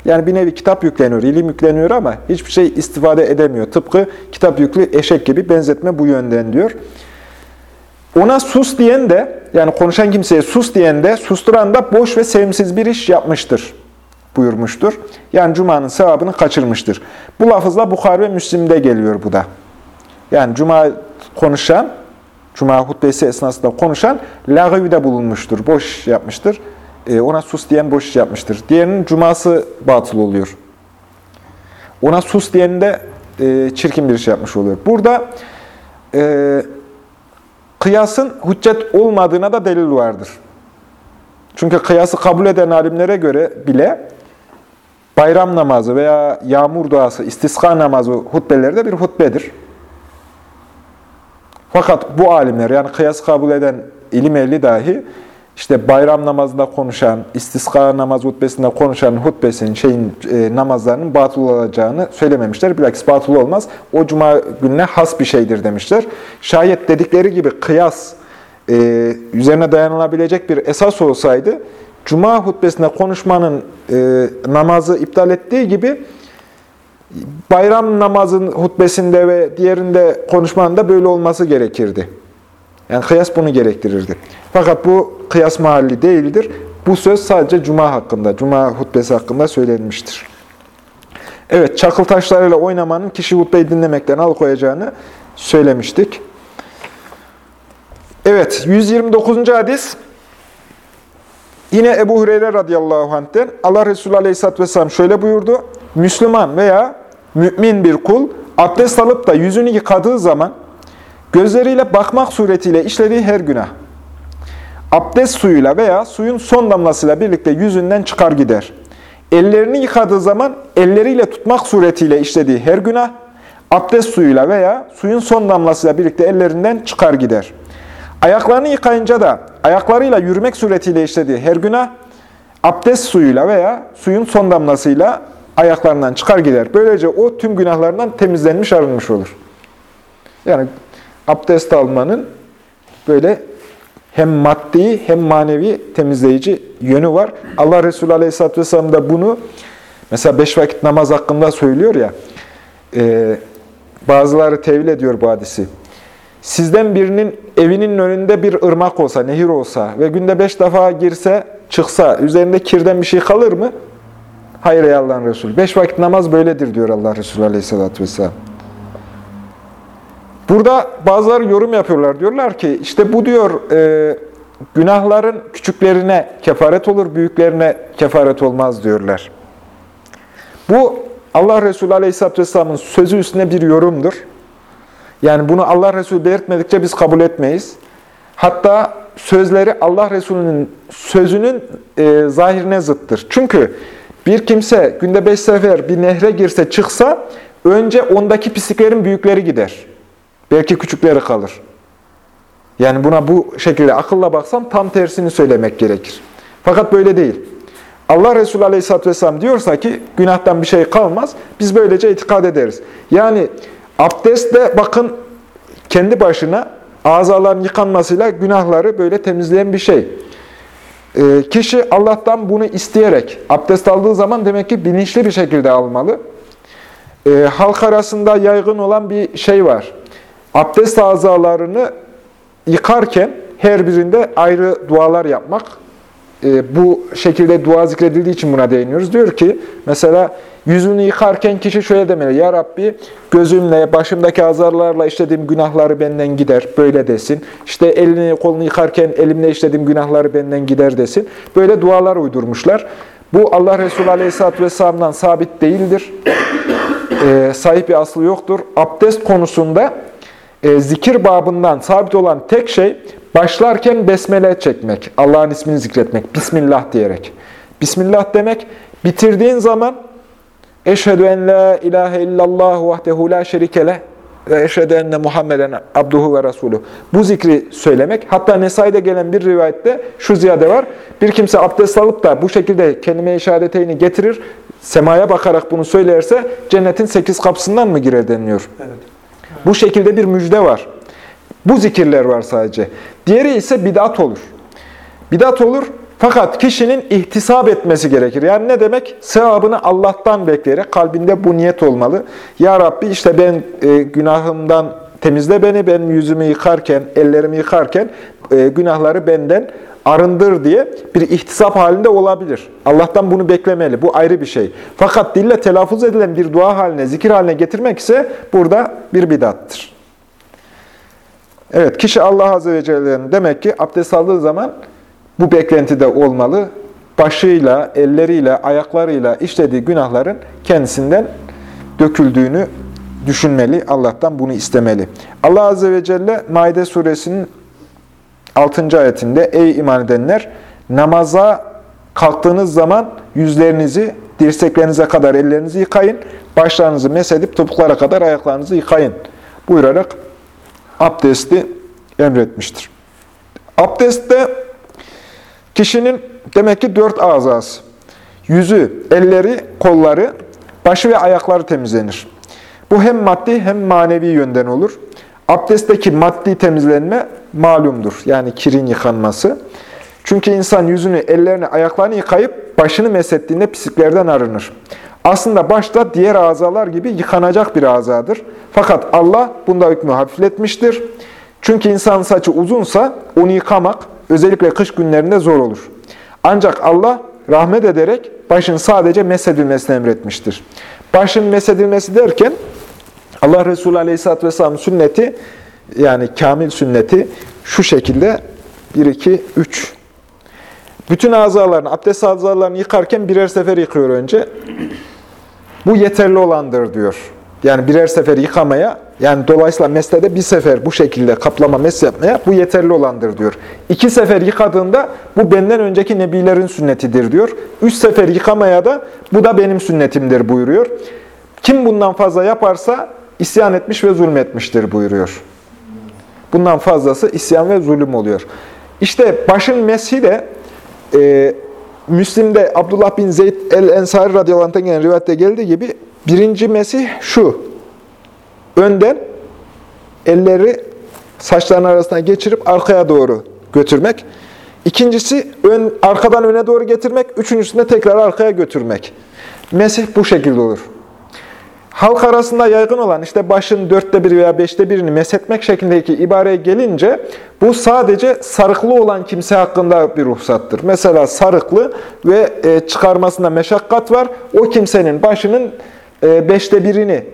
Yani bir nevi kitap yükleniyor, ilim yükleniyor ama hiçbir şey istifade edemiyor. Tıpkı kitap yüklü eşek gibi benzetme bu yönden diyor. Ona sus diyen de, yani konuşan kimseye sus diyen de, susturan da boş ve sevimsiz bir iş yapmıştır buyurmuştur. Yani Cuma'nın sevabını kaçırmıştır. Bu lafızla Bukhari ve Müslim'de geliyor bu da. Yani Cuma konuşan, Cuma hutbesi esnasında konuşan lagıvde bulunmuştur, boş yapmıştır. E, ona sus diyen boş yapmıştır. Diğerinin Cuması batıl oluyor. Ona sus diyen de e, çirkin bir iş yapmış oluyor. Burada e, kıyasın hüccet olmadığına da delil vardır. Çünkü kıyası kabul eden alimlere göre bile bayram namazı veya yağmur duası, istiska namazı hutbeleri de bir hutbedir. Fakat bu alimler yani kıyas kabul eden ilim ehli dahi işte bayram namazında konuşan, istiska namaz hutbesinde konuşan hutbesinin şeyin e, namazlarının batıl olacağını söylememişler. Bilakis batıl olmaz. O cuma gününe has bir şeydir demişler. Şayet dedikleri gibi kıyas e, üzerine dayanılabilecek bir esas olsaydı cuma hutbesinde konuşmanın e, namazı iptal ettiği gibi bayram namazın hutbesinde ve diğerinde konuşmanın da böyle olması gerekirdi. Yani kıyas bunu gerektirirdi. Fakat bu kıyas mahalli değildir. Bu söz sadece cuma hakkında, cuma hutbesi hakkında söylenmiştir. Evet, çakıl taşlarıyla oynamanın kişi hutbeyi dinlemekten alıkoyacağını söylemiştik. Evet, 129. hadis. Yine Ebu Hureyre radıyallahu anh'ten Allah Resulü aleyhisselatü vesselam şöyle buyurdu. Müslüman veya mümin bir kul abdest alıp da yüzünü yıkadığı zaman gözleriyle bakmak suretiyle işlediği her günah abdest suyuyla veya suyun son damlasıyla birlikte yüzünden çıkar gider. Ellerini yıkadığı zaman elleriyle tutmak suretiyle işlediği her günah abdest suyuyla veya suyun son damlasıyla birlikte ellerinden çıkar gider. Ayaklarını yıkayınca da ayaklarıyla yürümek suretiyle işlediği her günah abdest suyuyla veya suyun son damlasıyla ayaklarından çıkar gider. Böylece o tüm günahlarından temizlenmiş arınmış olur. Yani abdest almanın böyle hem maddi hem manevi temizleyici yönü var. Allah Resulü Aleyhisselatü Vesselam da bunu mesela beş vakit namaz hakkında söylüyor ya e, bazıları tevil ediyor bu hadisi. Sizden birinin evinin önünde bir ırmak olsa, nehir olsa ve günde beş defa girse, çıksa, üzerinde kirden bir şey kalır mı? Hayır ey Allah'ın Resulü. Beş vakit namaz böyledir diyor Allah Resulü Aleyhisselatü Vesselam. Burada bazıları yorum yapıyorlar. Diyorlar ki işte bu diyor e, günahların küçüklerine kefaret olur, büyüklerine kefaret olmaz diyorlar. Bu Allah Resulü Aleyhisselatü Vesselam'ın sözü üstüne bir yorumdur. Yani bunu Allah Resulü belirtmedikçe biz kabul etmeyiz. Hatta sözleri Allah Resulü'nün sözünün e, zahirine zıttır. Çünkü bir kimse günde beş sefer bir nehre girse çıksa önce ondaki pisliklerin büyükleri gider. Belki küçükleri kalır. Yani buna bu şekilde akılla baksam tam tersini söylemek gerekir. Fakat böyle değil. Allah Resulü Aleyhisselatü Vesselam diyorsa ki günahtan bir şey kalmaz, biz böylece itikad ederiz. Yani abdest de bakın kendi başına azaların yıkanmasıyla günahları böyle temizleyen bir şey. E, kişi Allah'tan bunu isteyerek abdest aldığı zaman demek ki bilinçli bir şekilde almalı. E, halk arasında yaygın olan bir şey var. Abdest azalarını yıkarken her birinde ayrı dualar yapmak. E, bu şekilde dua zikredildiği için buna değiniyoruz. Diyor ki mesela yüzünü yıkarken kişi şöyle demeli. Ya Rabbi gözümle, başımdaki azarlarla işlediğim günahları benden gider. Böyle desin. İşte elini kolunu yıkarken elimle işlediğim günahları benden gider desin. Böyle dualar uydurmuşlar. Bu Allah Resulü Aleyhisselatü Vesselam'dan sabit değildir. E, sahip bir aslı yoktur. Abdest konusunda e, zikir babından sabit olan tek şey başlarken besmele çekmek, Allah'ın ismini zikretmek, Bismillah diyerek. Bismillah demek, bitirdiğin zaman Eşhedü en la ilahe illallah vahdehu la şerikeleh ve eşhedü enne Muhammeden abduhu ve resulü. Bu zikri söylemek. Hatta Nesai'de gelen bir rivayette şu ziyade var. Bir kimse abdest alıp da bu şekilde kelime-i şehadeteyni getirir, semaya bakarak bunu söylerse cennetin sekiz kapısından mı girer deniliyor. Evet. Bu şekilde bir müjde var. Bu zikirler var sadece. Diğeri ise bidat olur. Bidat olur, Fakat kişinin ihtisap etmesi gerekir. Yani ne demek? Sevabını Allah'tan bekleyerek kalbinde bu niyet olmalı. Ya Rabbi işte ben e, günahımdan temizle beni, ben yüzümü yıkarken, ellerimi yıkarken e, günahları benden arındır diye bir ihtisap halinde olabilir. Allah'tan bunu beklemeli. Bu ayrı bir şey. Fakat dille telaffuz edilen bir dua haline, zikir haline getirmek ise burada bir bidattır. Evet, kişi Allah Azze ve Celle'nin demek ki abdest aldığı zaman bu beklentide olmalı. Başıyla, elleriyle, ayaklarıyla işlediği günahların kendisinden döküldüğünü düşünmeli. Allah'tan bunu istemeli. Allah Azze ve Celle Maide suresinin 6. ayetinde Ey iman edenler! Namaza kalktığınız zaman yüzlerinizi dirseklerinize kadar ellerinizi yıkayın. Başlarınızı mesedip topuklara kadar ayaklarınızı yıkayın. Buyurarak abdesti emretmiştir. Abdestte kişinin demek ki dört azası. Yüzü, elleri, kolları, başı ve ayakları temizlenir. Bu hem maddi hem manevi yönden olur. Abdestteki maddi temizlenme malumdur. Yani kirin yıkanması. Çünkü insan yüzünü, ellerini, ayaklarını yıkayıp başını mesettiğinde pisliklerden arınır. Aslında başta diğer azalar gibi yıkanacak bir azadır. Fakat Allah bunda hükmü hafifletmiştir. Çünkü insanın saçı uzunsa onu yıkamak özellikle kış günlerinde zor olur. Ancak Allah rahmet ederek başın sadece mesedilmesini emretmiştir. Başın mesedilmesi derken Allah Resulü Aleyhisselatü Vesselam sünneti yani kamil sünneti şu şekilde 1, 2, 3. Bütün azalarını, abdest azalarını yıkarken birer sefer yıkıyor önce. Bu yeterli olandır diyor. Yani birer sefer yıkamaya, yani dolayısıyla meslede bir sefer bu şekilde kaplama mes yapmaya bu yeterli olandır diyor. İki sefer yıkadığında bu benden önceki nebilerin sünnetidir diyor. Üç sefer yıkamaya da bu da benim sünnetimdir buyuruyor. Kim bundan fazla yaparsa isyan etmiş ve zulmetmiştir buyuruyor. Bundan fazlası isyan ve zulüm oluyor. İşte başın meshi de e, Müslim'de Abdullah bin Zeyd el-Ensari radıyallahu anh'tan gelen rivayette geldiği gibi birinci mesih şu. Önden elleri saçların arasına geçirip arkaya doğru götürmek. İkincisi ön, arkadan öne doğru getirmek. Üçüncüsünde tekrar arkaya götürmek. Mesih bu şekilde olur. Halk arasında yaygın olan işte başın dörtte biri veya beşte birini meshetmek şeklindeki ibareye gelince bu sadece sarıklı olan kimse hakkında bir ruhsattır. Mesela sarıklı ve e, çıkarmasında meşakkat var. O kimsenin başının e, beşte birini,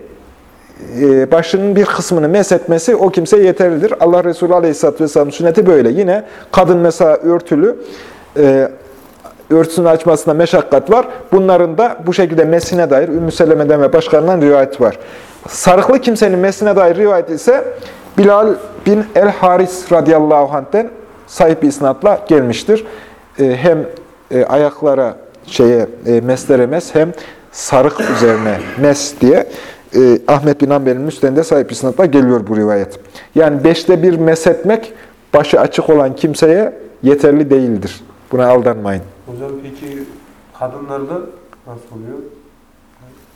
e, başının bir kısmını meshetmesi o kimseye yeterlidir. Allah Resulü Aleyhisselatü Vesselam sünneti böyle. Yine kadın mesela örtülü, örtüsünü açmasına meşakkat var. Bunların da bu şekilde mesine dair Ümmü Seleme'den ve başkalarından rivayet var. Sarıklı kimsenin mesine dair rivayet ise Bilal bin el-Haris radıyallahu anh'ten sahip bir isnatla gelmiştir. Ee, hem e, ayaklara şeye e, meslere mes hem sarık üzerine mes diye e, Ahmet bin Ambel'in müstende sahip isnatla geliyor bu rivayet. Yani beşte bir mesetmek başı açık olan kimseye yeterli değildir. Buna aldanmayın. Hocam peki kadınlarda nasıl oluyor?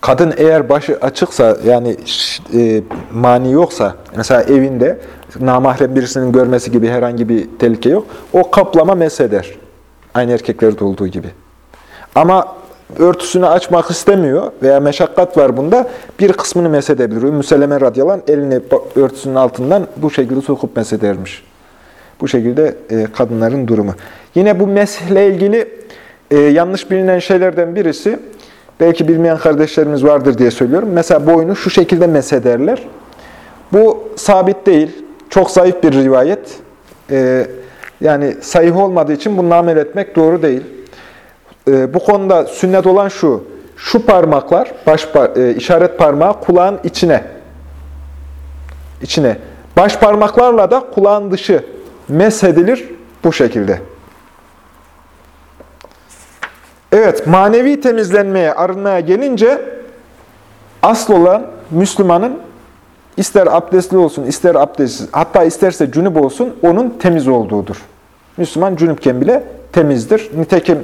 Kadın eğer başı açıksa yani e, mani yoksa mesela evinde namahrem birisinin görmesi gibi herhangi bir tehlike yok. O kaplama mesheder. Aynı erkeklerde olduğu gibi. Ama örtüsünü açmak istemiyor veya meşakkat var bunda bir kısmını mesedebilir. Ümmü Seleme radıyallahu elini örtüsünün altından bu şekilde sokup mesedermiş. Bu şekilde e, kadınların durumu. Yine bu meshle ilgili e, yanlış bilinen şeylerden birisi, belki bilmeyen kardeşlerimiz vardır diye söylüyorum. Mesela boynu şu şekilde mesederler. Bu sabit değil, çok zayıf bir rivayet. E, yani sahih olmadığı için bunu amel etmek doğru değil. E, bu konuda sünnet olan şu, şu parmaklar, baş par e, işaret parmağı kulağın içine, içine. Baş parmaklarla da kulağın dışı meshedilir bu şekilde. Evet, manevi temizlenmeye, arınmaya gelince asıl olan Müslümanın ister abdestli olsun, ister abdestsiz, hatta isterse cünüp olsun, onun temiz olduğudur. Müslüman cünüpken bile temizdir. Nitekim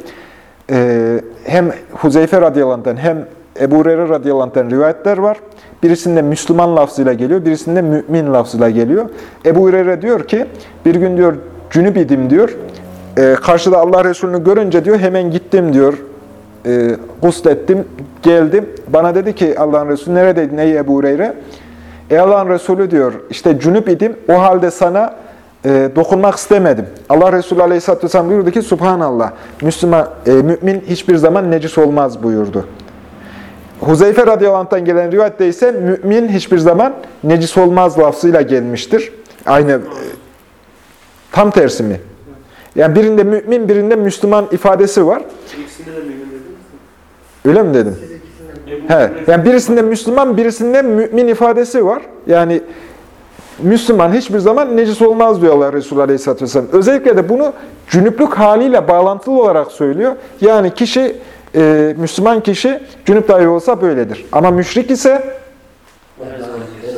e, hem Huzeyfe radıyallahu hem Ebu Hureyre radıyallahu rivayetler var. Birisinde Müslüman lafzıyla geliyor, birisinde mümin lafzıyla geliyor. Ebu Hureyre diyor ki, bir gün diyor cünüp idim diyor, e, karşıda Allah Resulü'nü görünce diyor hemen gittim diyor. E, guslettim, geldim. Bana dedi ki Allah'ın Resulü neredeydin ey Ebu Hureyre? Ey Allah'ın Resulü diyor işte cünüp idim o halde sana e, dokunmak istemedim. Allah Resulü Aleyhisselatü Vesselam buyurdu ki Subhanallah Müslüman, e, mümin hiçbir zaman necis olmaz buyurdu. Huzeyfe radıyallahu gelen rivayette ise mümin hiçbir zaman necis olmaz lafzıyla gelmiştir. Aynı e, tam tersi mi? Yani birinde mümin, birinde Müslüman ifadesi var. İkisinde de mümin dediniz mi? Öyle mi dedim? He. Yani birisinde Müslüman, birisinde mümin ifadesi var. Yani Müslüman hiçbir zaman necis olmaz diyor Allah Resulü Aleyhisselatü Vesselam. Özellikle de bunu cünüplük haliyle bağlantılı olarak söylüyor. Yani kişi, e, Müslüman kişi cünüp dahi olsa böyledir. Ama müşrik ise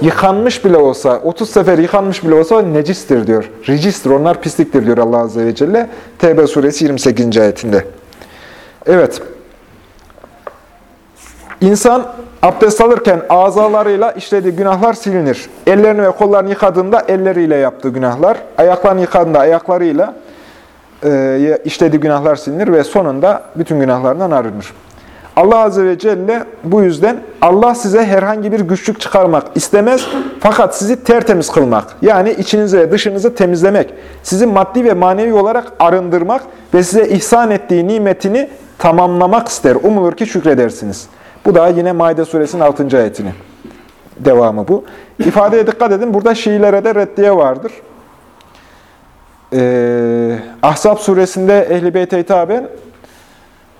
yıkanmış bile olsa, 30 sefer yıkanmış bile olsa necistir diyor. Ricistir, onlar pisliktir diyor Allah Azze ve Celle. Tevbe suresi 28. ayetinde. Evet. İnsan abdest alırken azalarıyla işlediği günahlar silinir. Ellerini ve kollarını yıkadığında elleriyle yaptığı günahlar, ayaklarını yıkadığında ayaklarıyla e, işlediği günahlar silinir ve sonunda bütün günahlarından arınır. Allah Azze ve Celle bu yüzden Allah size herhangi bir güçlük çıkarmak istemez fakat sizi tertemiz kılmak yani içinizi ve dışınızı temizlemek, sizi maddi ve manevi olarak arındırmak ve size ihsan ettiği nimetini tamamlamak ister. Umulur ki şükredersiniz. Bu da yine Maide suresinin 6. ayetini. Devamı bu. İfadeye dikkat edin. Burada Şiilere de reddiye vardır. Ee, Ahzab suresinde Ehl-i Beyt'e hitaben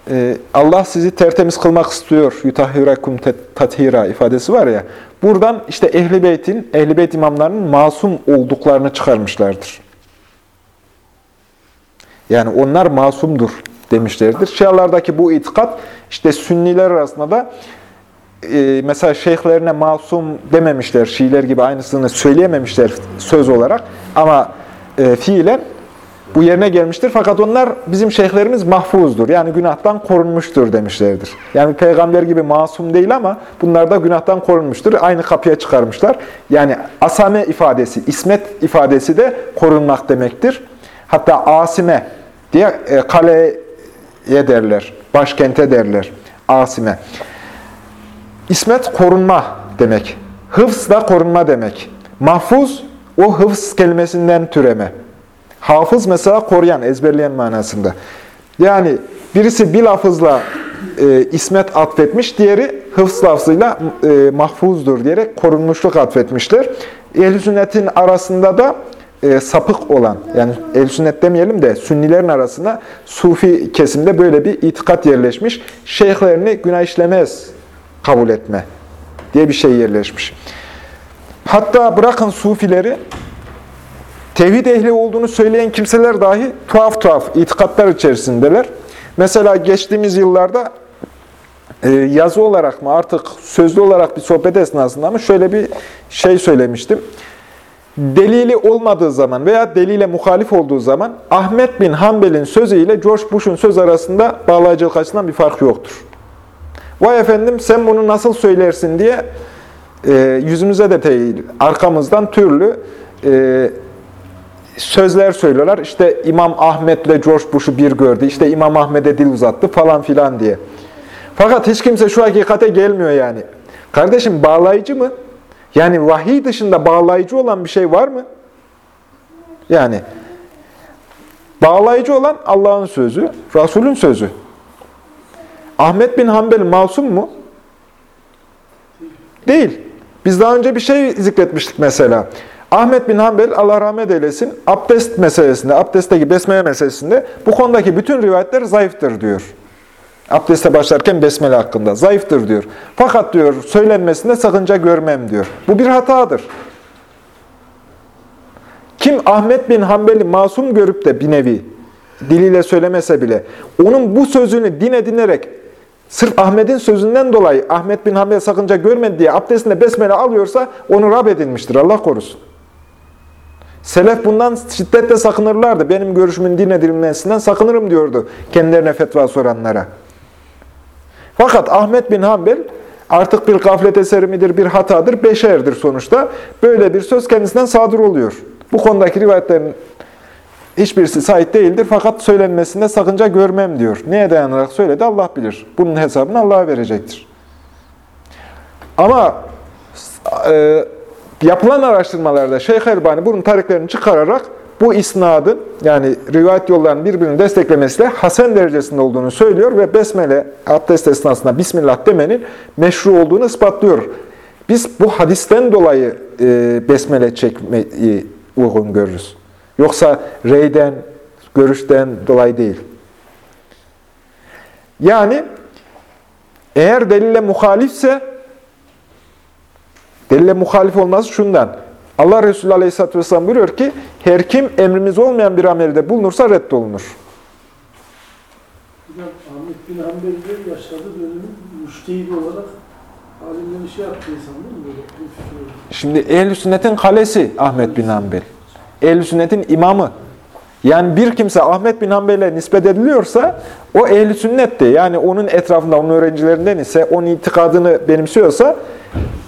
e, Allah sizi tertemiz kılmak istiyor. Yutahhirakum tathira ifadesi var ya. Buradan işte Ehl-i Beyt'in, Ehl-i Beyt imamlarının masum olduklarını çıkarmışlardır. Yani onlar masumdur demişlerdir. Şialardaki bu itikat işte Sünniler arasında da e, mesela şeyhlerine masum dememişler. Şiiler gibi aynısını söyleyememişler söz olarak. Ama e, fiilen bu yerine gelmiştir. Fakat onlar bizim şeyhlerimiz mahfuzdur. Yani günahtan korunmuştur demişlerdir. Yani peygamber gibi masum değil ama bunlar da günahtan korunmuştur. Aynı kapıya çıkarmışlar. Yani asame ifadesi, ismet ifadesi de korunmak demektir. Hatta asime diye e, kaleye derler, başkente derler, asime. İsmet korunma demek. Hıfz da korunma demek. Mahfuz o hıfz kelimesinden türeme. Hafız mesela koruyan, ezberleyen manasında. Yani birisi bir lafızla e, ismet atfetmiş, diğeri hıfz lafzıyla e, mahfuzdur diyerek korunmuşluk atfetmişler. Ehl-i sünnetin arasında da e, sapık olan, yani ehl sünnet demeyelim de sünnilerin arasında sufi kesimde böyle bir itikat yerleşmiş. Şeyhlerini günah işlemez kabul etme diye bir şey yerleşmiş. Hatta bırakın sufileri, tevhid ehli olduğunu söyleyen kimseler dahi tuhaf tuhaf itikatlar içerisindeler. Mesela geçtiğimiz yıllarda e, yazı olarak mı artık sözlü olarak bir sohbet esnasında mı şöyle bir şey söylemiştim. Delili olmadığı zaman veya delile muhalif olduğu zaman Ahmet bin Hanbel'in sözüyle George Bush'un söz arasında bağlayıcılık açısından bir fark yoktur. Vay efendim sen bunu nasıl söylersin diye e, yüzümüze de değil, arkamızdan türlü e, sözler söylüyorlar. İşte İmam Ahmet'le George Bush'u bir gördü. İşte İmam Ahmet'e dil uzattı falan filan diye. Fakat hiç kimse şu hakikate gelmiyor yani. Kardeşim bağlayıcı mı? Yani vahiy dışında bağlayıcı olan bir şey var mı? Yani bağlayıcı olan Allah'ın sözü, Resul'ün sözü. Ahmet bin Hanbel masum mu? Değil. Biz daha önce bir şey zikretmiştik mesela. Ahmet bin Hanbel, Allah rahmet eylesin, abdest meselesinde, abdestteki besmele meselesinde bu konudaki bütün rivayetler zayıftır diyor. Abdeste başlarken besmele hakkında. Zayıftır diyor. Fakat diyor söylenmesinde sakınca görmem diyor. Bu bir hatadır. Kim Ahmet bin Hanbel'i masum görüp de bir nevi diliyle söylemese bile onun bu sözünü din edinerek sırf Ahmet'in sözünden dolayı Ahmet bin Hanbel sakınca görmedi diye abdestinde besmele alıyorsa onu Rab edilmiştir. Allah korusun. Selef bundan şiddetle sakınırlardı. Benim görüşümün din edilmesinden sakınırım diyordu kendilerine fetva soranlara. Fakat Ahmet bin Hanbel artık bir gaflet eseri midir, bir hatadır, beşerdir sonuçta. Böyle bir söz kendisinden sadır oluyor. Bu konudaki rivayetlerin hiçbirisi sahip değildir fakat söylenmesinde sakınca görmem diyor. Neye dayanarak söyledi Allah bilir. Bunun hesabını Allah'a verecektir. Ama e, yapılan araştırmalarda Şeyh Elbani bunun tariklerini çıkararak bu isnadın yani rivayet yollarının birbirini desteklemesiyle Hasan derecesinde olduğunu söylüyor ve Besmele abdest esnasında Bismillah demenin meşru olduğunu ispatlıyor. Biz bu hadisten dolayı e, Besmele çekmeyi uygun görürüz. Yoksa reyden, görüşten dolayı değil. Yani eğer delile muhalifse delile muhalif olması şundan. Allah Resulü Aleyhisselatü Vesselam buyuruyor ki her kim emrimiz olmayan bir amelde bulunursa reddolunur. Hocam Ahmet bin Hanbel'de yaşadığı dönemin müştehidi olarak alimlerin şey yaptığı insan değil mi? Oldu. Şimdi ehl Sünnet'in kalesi Ahmet bin Hanbel. Ehl Sünnet'in imamı. Yani bir kimse Ahmet bin Hanbel'e nispet ediliyorsa o ehl Sünnet'ti. Yani onun etrafında, onun öğrencilerinden ise, onun itikadını benimsiyorsa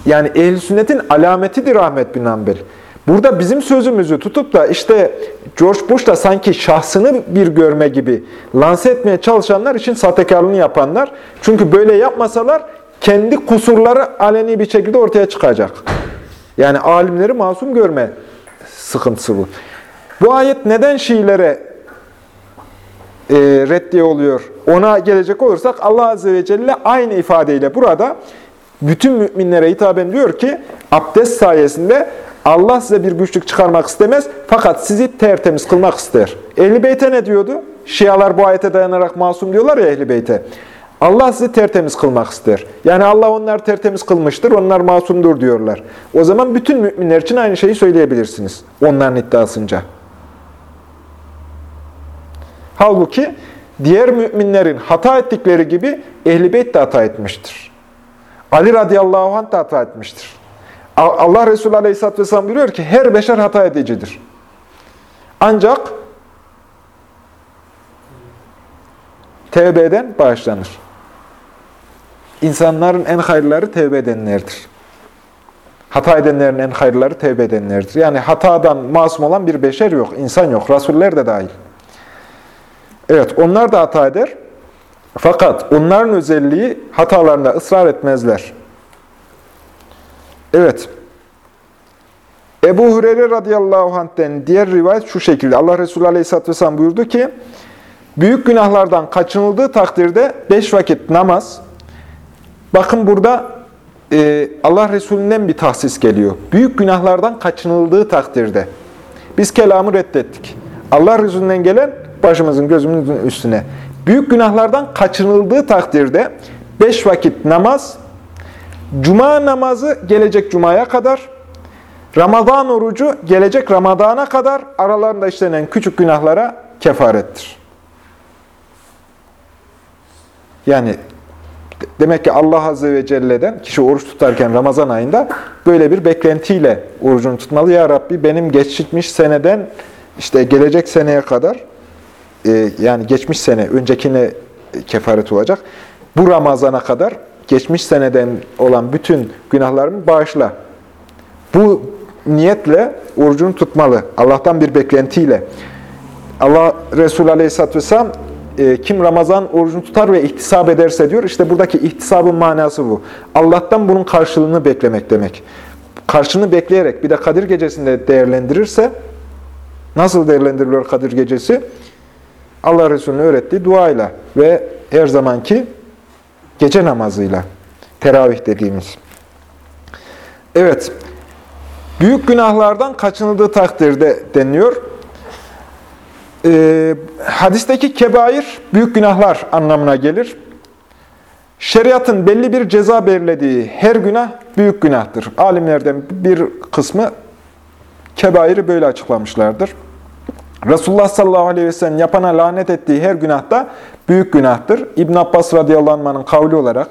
yani ehl Sünnet'in alametidir Ahmet bin Hanbel. Burada bizim sözümüzü tutup da işte George Bush da sanki şahsını bir görme gibi lanse etmeye çalışanlar için sahtekarlığını yapanlar. Çünkü böyle yapmasalar kendi kusurları aleni bir şekilde ortaya çıkacak. Yani alimleri masum görme sıkıntısı bu. Bu ayet neden Şiilere e, reddiye oluyor? Ona gelecek olursak Allah Azze ve Celle aynı ifadeyle burada bütün müminlere hitaben diyor ki abdest sayesinde Allah size bir güçlük çıkarmak istemez fakat sizi tertemiz kılmak ister. Ehl-i Beyt'e ne diyordu? Şialar bu ayete dayanarak masum diyorlar ya Ehl-i Beyt'e. Allah sizi tertemiz kılmak ister. Yani Allah onları tertemiz kılmıştır, onlar masumdur diyorlar. O zaman bütün müminler için aynı şeyi söyleyebilirsiniz. Onların iddiasınca. Halbuki diğer müminlerin hata ettikleri gibi Ehl-i Beyt de hata etmiştir. Ali radıyallahu anh da hata etmiştir. Allah Resulü aleyhisselatü vesselam buyuruyor ki her beşer hata edicidir. Ancak tevbe eden bağışlanır. İnsanların en hayırları tevbe edenlerdir. Hata edenlerin en hayırları tevbe edenlerdir. Yani hatadan masum olan bir beşer yok, insan yok. Rasuller de dahil. Evet, onlar da hata eder. Fakat onların özelliği hatalarında ısrar etmezler. Evet. Ebu Hureyre radıyallahu anh'ten diğer rivayet şu şekilde. Allah Resulü aleyhisselatü vesselam buyurdu ki, büyük günahlardan kaçınıldığı takdirde beş vakit namaz, bakın burada e, Allah Resulü'nden bir tahsis geliyor. Büyük günahlardan kaçınıldığı takdirde. Biz kelamı reddettik. Allah Resulü'nden gelen başımızın gözümüzün üstüne. Büyük günahlardan kaçınıldığı takdirde beş vakit namaz, cuma namazı gelecek cumaya kadar, Ramazan orucu gelecek Ramazan'a kadar aralarında işlenen küçük günahlara kefarettir. Yani demek ki Allah Azze ve Celle'den kişi oruç tutarken Ramazan ayında böyle bir beklentiyle orucunu tutmalı. Ya Rabbi benim geçmiş seneden işte gelecek seneye kadar e, yani geçmiş sene öncekine kefaret olacak. Bu Ramazan'a kadar geçmiş seneden olan bütün günahlarımı bağışla. Bu niyetle orucunu tutmalı. Allah'tan bir beklentiyle. Allah Resulü Aleyhisselatü Vesselam kim Ramazan orucunu tutar ve ihtisap ederse diyor. İşte buradaki ihtisabın manası bu. Allah'tan bunun karşılığını beklemek demek. Karşılığını bekleyerek bir de Kadir Gecesi'nde değerlendirirse nasıl değerlendiriliyor Kadir Gecesi? Allah Resulü'nün öğrettiği duayla ve her zamanki gece namazıyla. Teravih dediğimiz. Evet. Büyük günahlardan kaçınıldığı takdirde deniyor. Ee, hadisteki kebair, büyük günahlar anlamına gelir. Şeriatın belli bir ceza belirlediği her günah büyük günahtır. Alimlerden bir kısmı kebairi böyle açıklamışlardır. Resulullah sallallahu aleyhi ve sellem yapana lanet ettiği her günah da büyük günahtır. İbn Abbas radıyallahu anh'ın kavli olarak,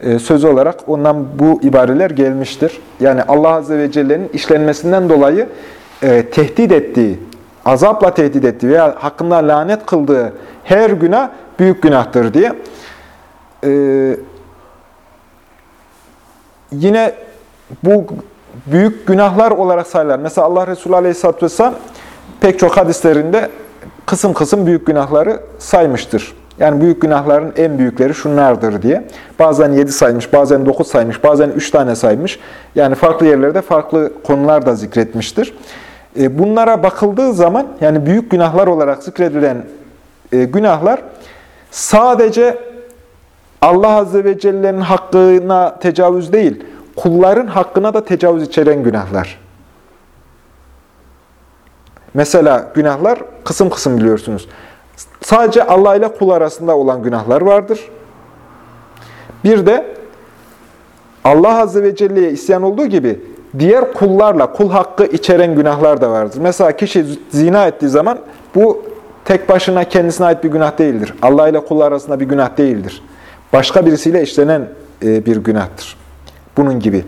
e, sözü olarak ondan bu ibareler gelmiştir. Yani Allah azze ve celle'nin işlenmesinden dolayı e, tehdit ettiği, azapla tehdit ettiği veya hakkında lanet kıldığı her günah büyük günahtır diye. E, yine bu büyük günahlar olarak sayılar. Mesela Allah Resulü aleyhisselatü vesselam pek çok hadislerinde kısım kısım büyük günahları saymıştır. Yani büyük günahların en büyükleri şunlardır diye. Bazen 7 saymış, bazen 9 saymış, bazen 3 tane saymış. Yani farklı yerlerde farklı konular da zikretmiştir. E, Bunlara bakıldığı zaman yani büyük günahlar olarak zikredilen e, günahlar sadece Allah Azze ve Celle'nin hakkına tecavüz değil, kulların hakkına da tecavüz içeren günahlar. Mesela günahlar kısım kısım biliyorsunuz. Sadece Allah ile kul arasında olan günahlar vardır. Bir de Allah Azze ve Celle'ye isyan olduğu gibi diğer kullarla kul hakkı içeren günahlar da vardır. Mesela kişi zina ettiği zaman bu tek başına kendisine ait bir günah değildir. Allah ile kul arasında bir günah değildir. Başka birisiyle işlenen e, bir günahtır. Bunun gibi.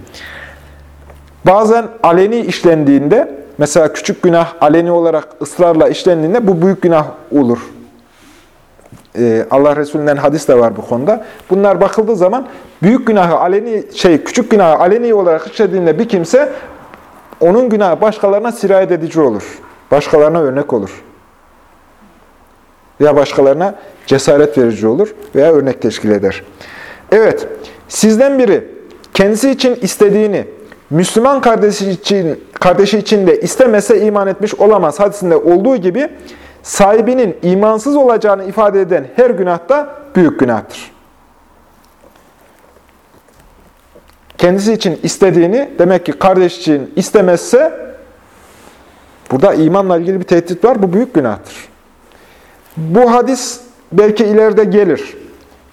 Bazen aleni işlendiğinde, mesela küçük günah aleni olarak ısrarla işlendiğinde bu büyük günah olur. Ee, Allah Resulü'nden hadis de var bu konuda. Bunlar bakıldığı zaman büyük günahı aleni şey küçük günahı aleni olarak işlediğinde bir kimse onun günahı başkalarına sirayet edici olur. Başkalarına örnek olur. Veya başkalarına cesaret verici olur veya örnek teşkil eder. Evet, sizden biri kendisi için istediğini Müslüman kardeşi için kardeşi için de istemese iman etmiş olamaz hadisinde olduğu gibi sahibinin imansız olacağını ifade eden her günah da büyük günahtır. Kendisi için istediğini demek ki kardeş için istemezse burada imanla ilgili bir tehdit var. Bu büyük günahtır. Bu hadis belki ileride gelir.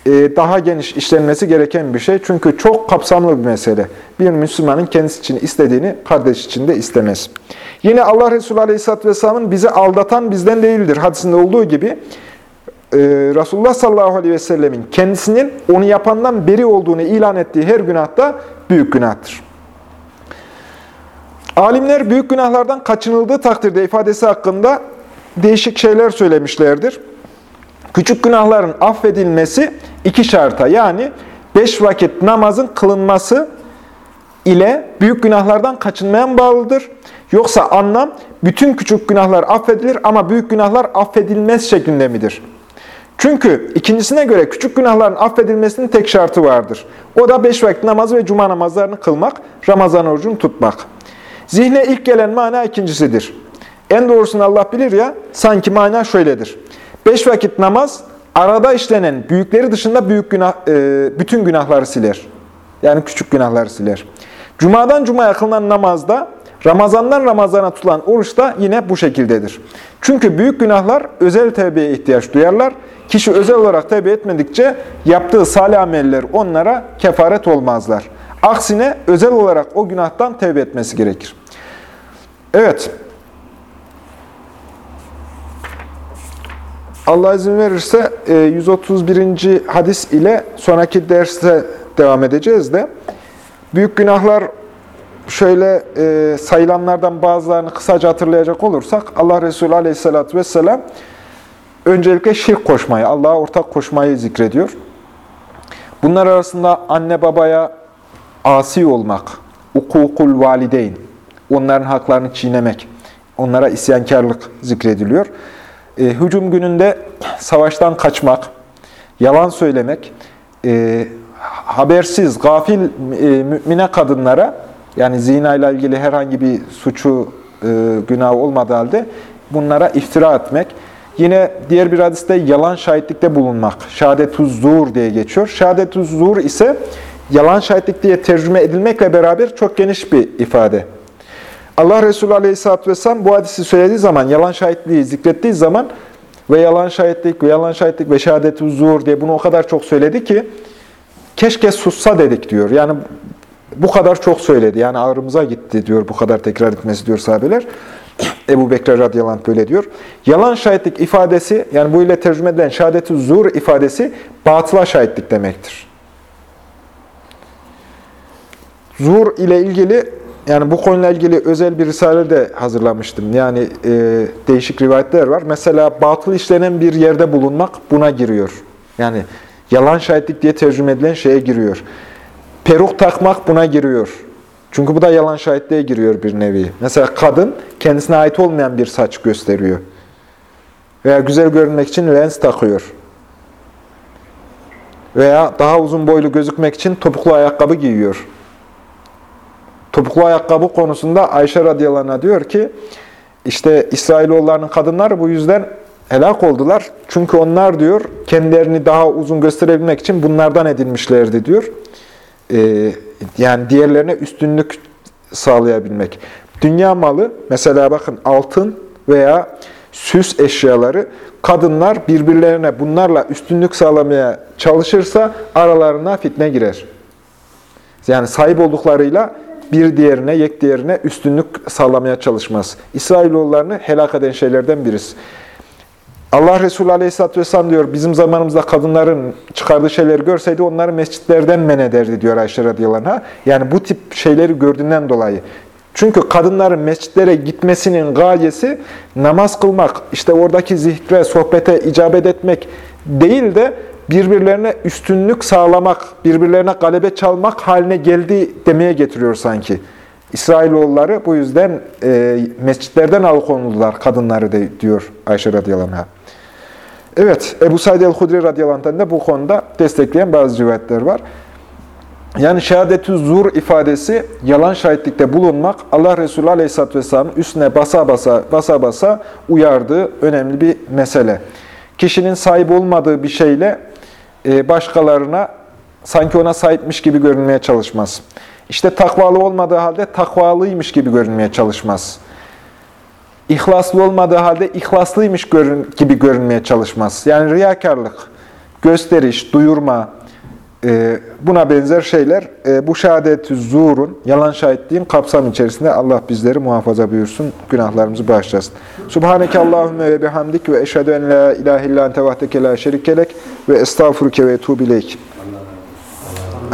Ee, daha geniş işlenmesi gereken bir şey. Çünkü çok kapsamlı bir mesele. Bir Müslümanın kendisi için istediğini kardeş için de istemez. Yine Allah Resulü Aleyhisselatü Vesselam'ın bizi aldatan bizden değildir hadisinde olduğu gibi e, Resulullah sallallahu aleyhi ve sellemin kendisinin onu yapandan beri olduğunu ilan ettiği her günah da büyük günahtır. Alimler büyük günahlardan kaçınıldığı takdirde ifadesi hakkında değişik şeyler söylemişlerdir. Küçük günahların affedilmesi iki şarta yani beş vakit namazın kılınması ile büyük günahlardan kaçınmayan bağlıdır. Yoksa anlam bütün küçük günahlar affedilir ama büyük günahlar affedilmez şeklinde midir? Çünkü ikincisine göre küçük günahların affedilmesinin tek şartı vardır. O da beş vakit namazı ve cuma namazlarını kılmak, Ramazan orucunu tutmak. Zihne ilk gelen mana ikincisidir. En doğrusunu Allah bilir ya, sanki mana şöyledir. Beş vakit namaz, arada işlenen büyükleri dışında büyük günah, e, bütün günahları siler. Yani küçük günahları siler. Cumadan cumaya kılınan namazda, Ramazandan Ramazana tutulan oruç da yine bu şekildedir. Çünkü büyük günahlar özel tevbeye ihtiyaç duyarlar. Kişi özel olarak tevbe etmedikçe yaptığı salih ameller onlara kefaret olmazlar. Aksine özel olarak o günahtan tevbe etmesi gerekir. Evet. Allah izin verirse 131. hadis ile sonraki derste devam edeceğiz de. Büyük günahlar şöyle e, sayılanlardan bazılarını kısaca hatırlayacak olursak Allah Resulü Aleyhisselatü vesselam öncelikle şirk koşmayı, Allah'a ortak koşmayı zikrediyor. Bunlar arasında anne babaya asi olmak, ukukul valideyn, onların haklarını çiğnemek, onlara isyankarlık zikrediliyor. E, hücum gününde savaştan kaçmak, yalan söylemek, e, habersiz, gafil e, mümine kadınlara, yani zina ile ilgili herhangi bir suçu, e, günahı olmadığı halde bunlara iftira etmek. Yine diğer bir hadiste yalan şahitlikte bulunmak. Şehadetuz zuhur diye geçiyor. Şehadetuz zuhur ise yalan şahitlik diye tercüme edilmekle beraber çok geniş bir ifade. Allah Resulü Aleyhisselatü Vesselam bu hadisi söylediği zaman, yalan şahitliği zikrettiği zaman ve yalan şahitlik ve yalan şahitlik ve şehadetuz zuhur diye bunu o kadar çok söyledi ki keşke sussa dedik diyor. Yani bu kadar çok söyledi. Yani ağrımıza gitti diyor bu kadar tekrar etmesi diyor sahabeler. Ebu Bekir radıyallahu anh böyle diyor. Yalan şahitlik ifadesi, yani bu ile tercüme edilen şehadet-i zuhur ifadesi batıla şahitlik demektir. Zuhur ile ilgili, yani bu konuyla ilgili özel bir risale de hazırlamıştım. Yani e, değişik rivayetler var. Mesela batıl işlenen bir yerde bulunmak buna giriyor. Yani yalan şahitlik diye tercüme edilen şeye giriyor. Peruk takmak buna giriyor. Çünkü bu da yalan şahitliğe giriyor bir nevi. Mesela kadın kendisine ait olmayan bir saç gösteriyor. Veya güzel görünmek için lens takıyor. Veya daha uzun boylu gözükmek için topuklu ayakkabı giyiyor. Topuklu ayakkabı konusunda Ayşe radıyallahu diyor ki, işte İsrailoğullarının kadınları bu yüzden helak oldular. Çünkü onlar diyor kendilerini daha uzun gösterebilmek için bunlardan edinmişlerdi diyor. Ee, yani diğerlerine üstünlük sağlayabilmek. Dünya malı mesela bakın altın veya süs eşyaları kadınlar birbirlerine bunlarla üstünlük sağlamaya çalışırsa aralarına fitne girer. Yani sahip olduklarıyla bir diğerine, yek diğerine üstünlük sağlamaya çalışmaz. İsrailoğullarını helak eden şeylerden birisi. Allah Resulü Aleyhisselatü Vesselam diyor, bizim zamanımızda kadınların çıkardığı şeyleri görseydi onları mescitlerden men ederdi diyor Ayşe radıyallahu. Yani bu tip şeyleri gördüğünden dolayı. Çünkü kadınların mescitlere gitmesinin gayesi namaz kılmak, işte oradaki zikre, sohbete icabet etmek değil de birbirlerine üstünlük sağlamak, birbirlerine galebe çalmak haline geldi demeye getiriyor sanki. İsrailoğulları bu yüzden e, mescitlerden alıkonuldular kadınları de, diyor Ayşe radıyallahu. Evet, Ebu Said el-Hudri radıyallahu da bu konuda destekleyen bazı rivayetler var. Yani şehadetü zur ifadesi yalan şahitlikte bulunmak Allah Resulü Aleyhisselatü Vesselam'ın üstüne basa basa basa basa uyardığı önemli bir mesele. Kişinin sahip olmadığı bir şeyle e, başkalarına sanki ona sahipmiş gibi görünmeye çalışmaz. İşte takvalı olmadığı halde takvalıymış gibi görünmeye çalışmaz. İhlaslı olmadığı halde ihlaslıymış görün, gibi görünmeye çalışmaz. Yani riyakarlık, gösteriş, duyurma, e, buna benzer şeyler e, bu şehadet-ü zuhurun, yalan şahitliğin kapsam içerisinde Allah bizleri muhafaza buyursun, günahlarımızı bağışlasın. Subhaneke Allahümme ve bihamdik ve eşhedü en la ilahe illa ente vahdeke la şerikelek ve estağfurüke ve etubileyk.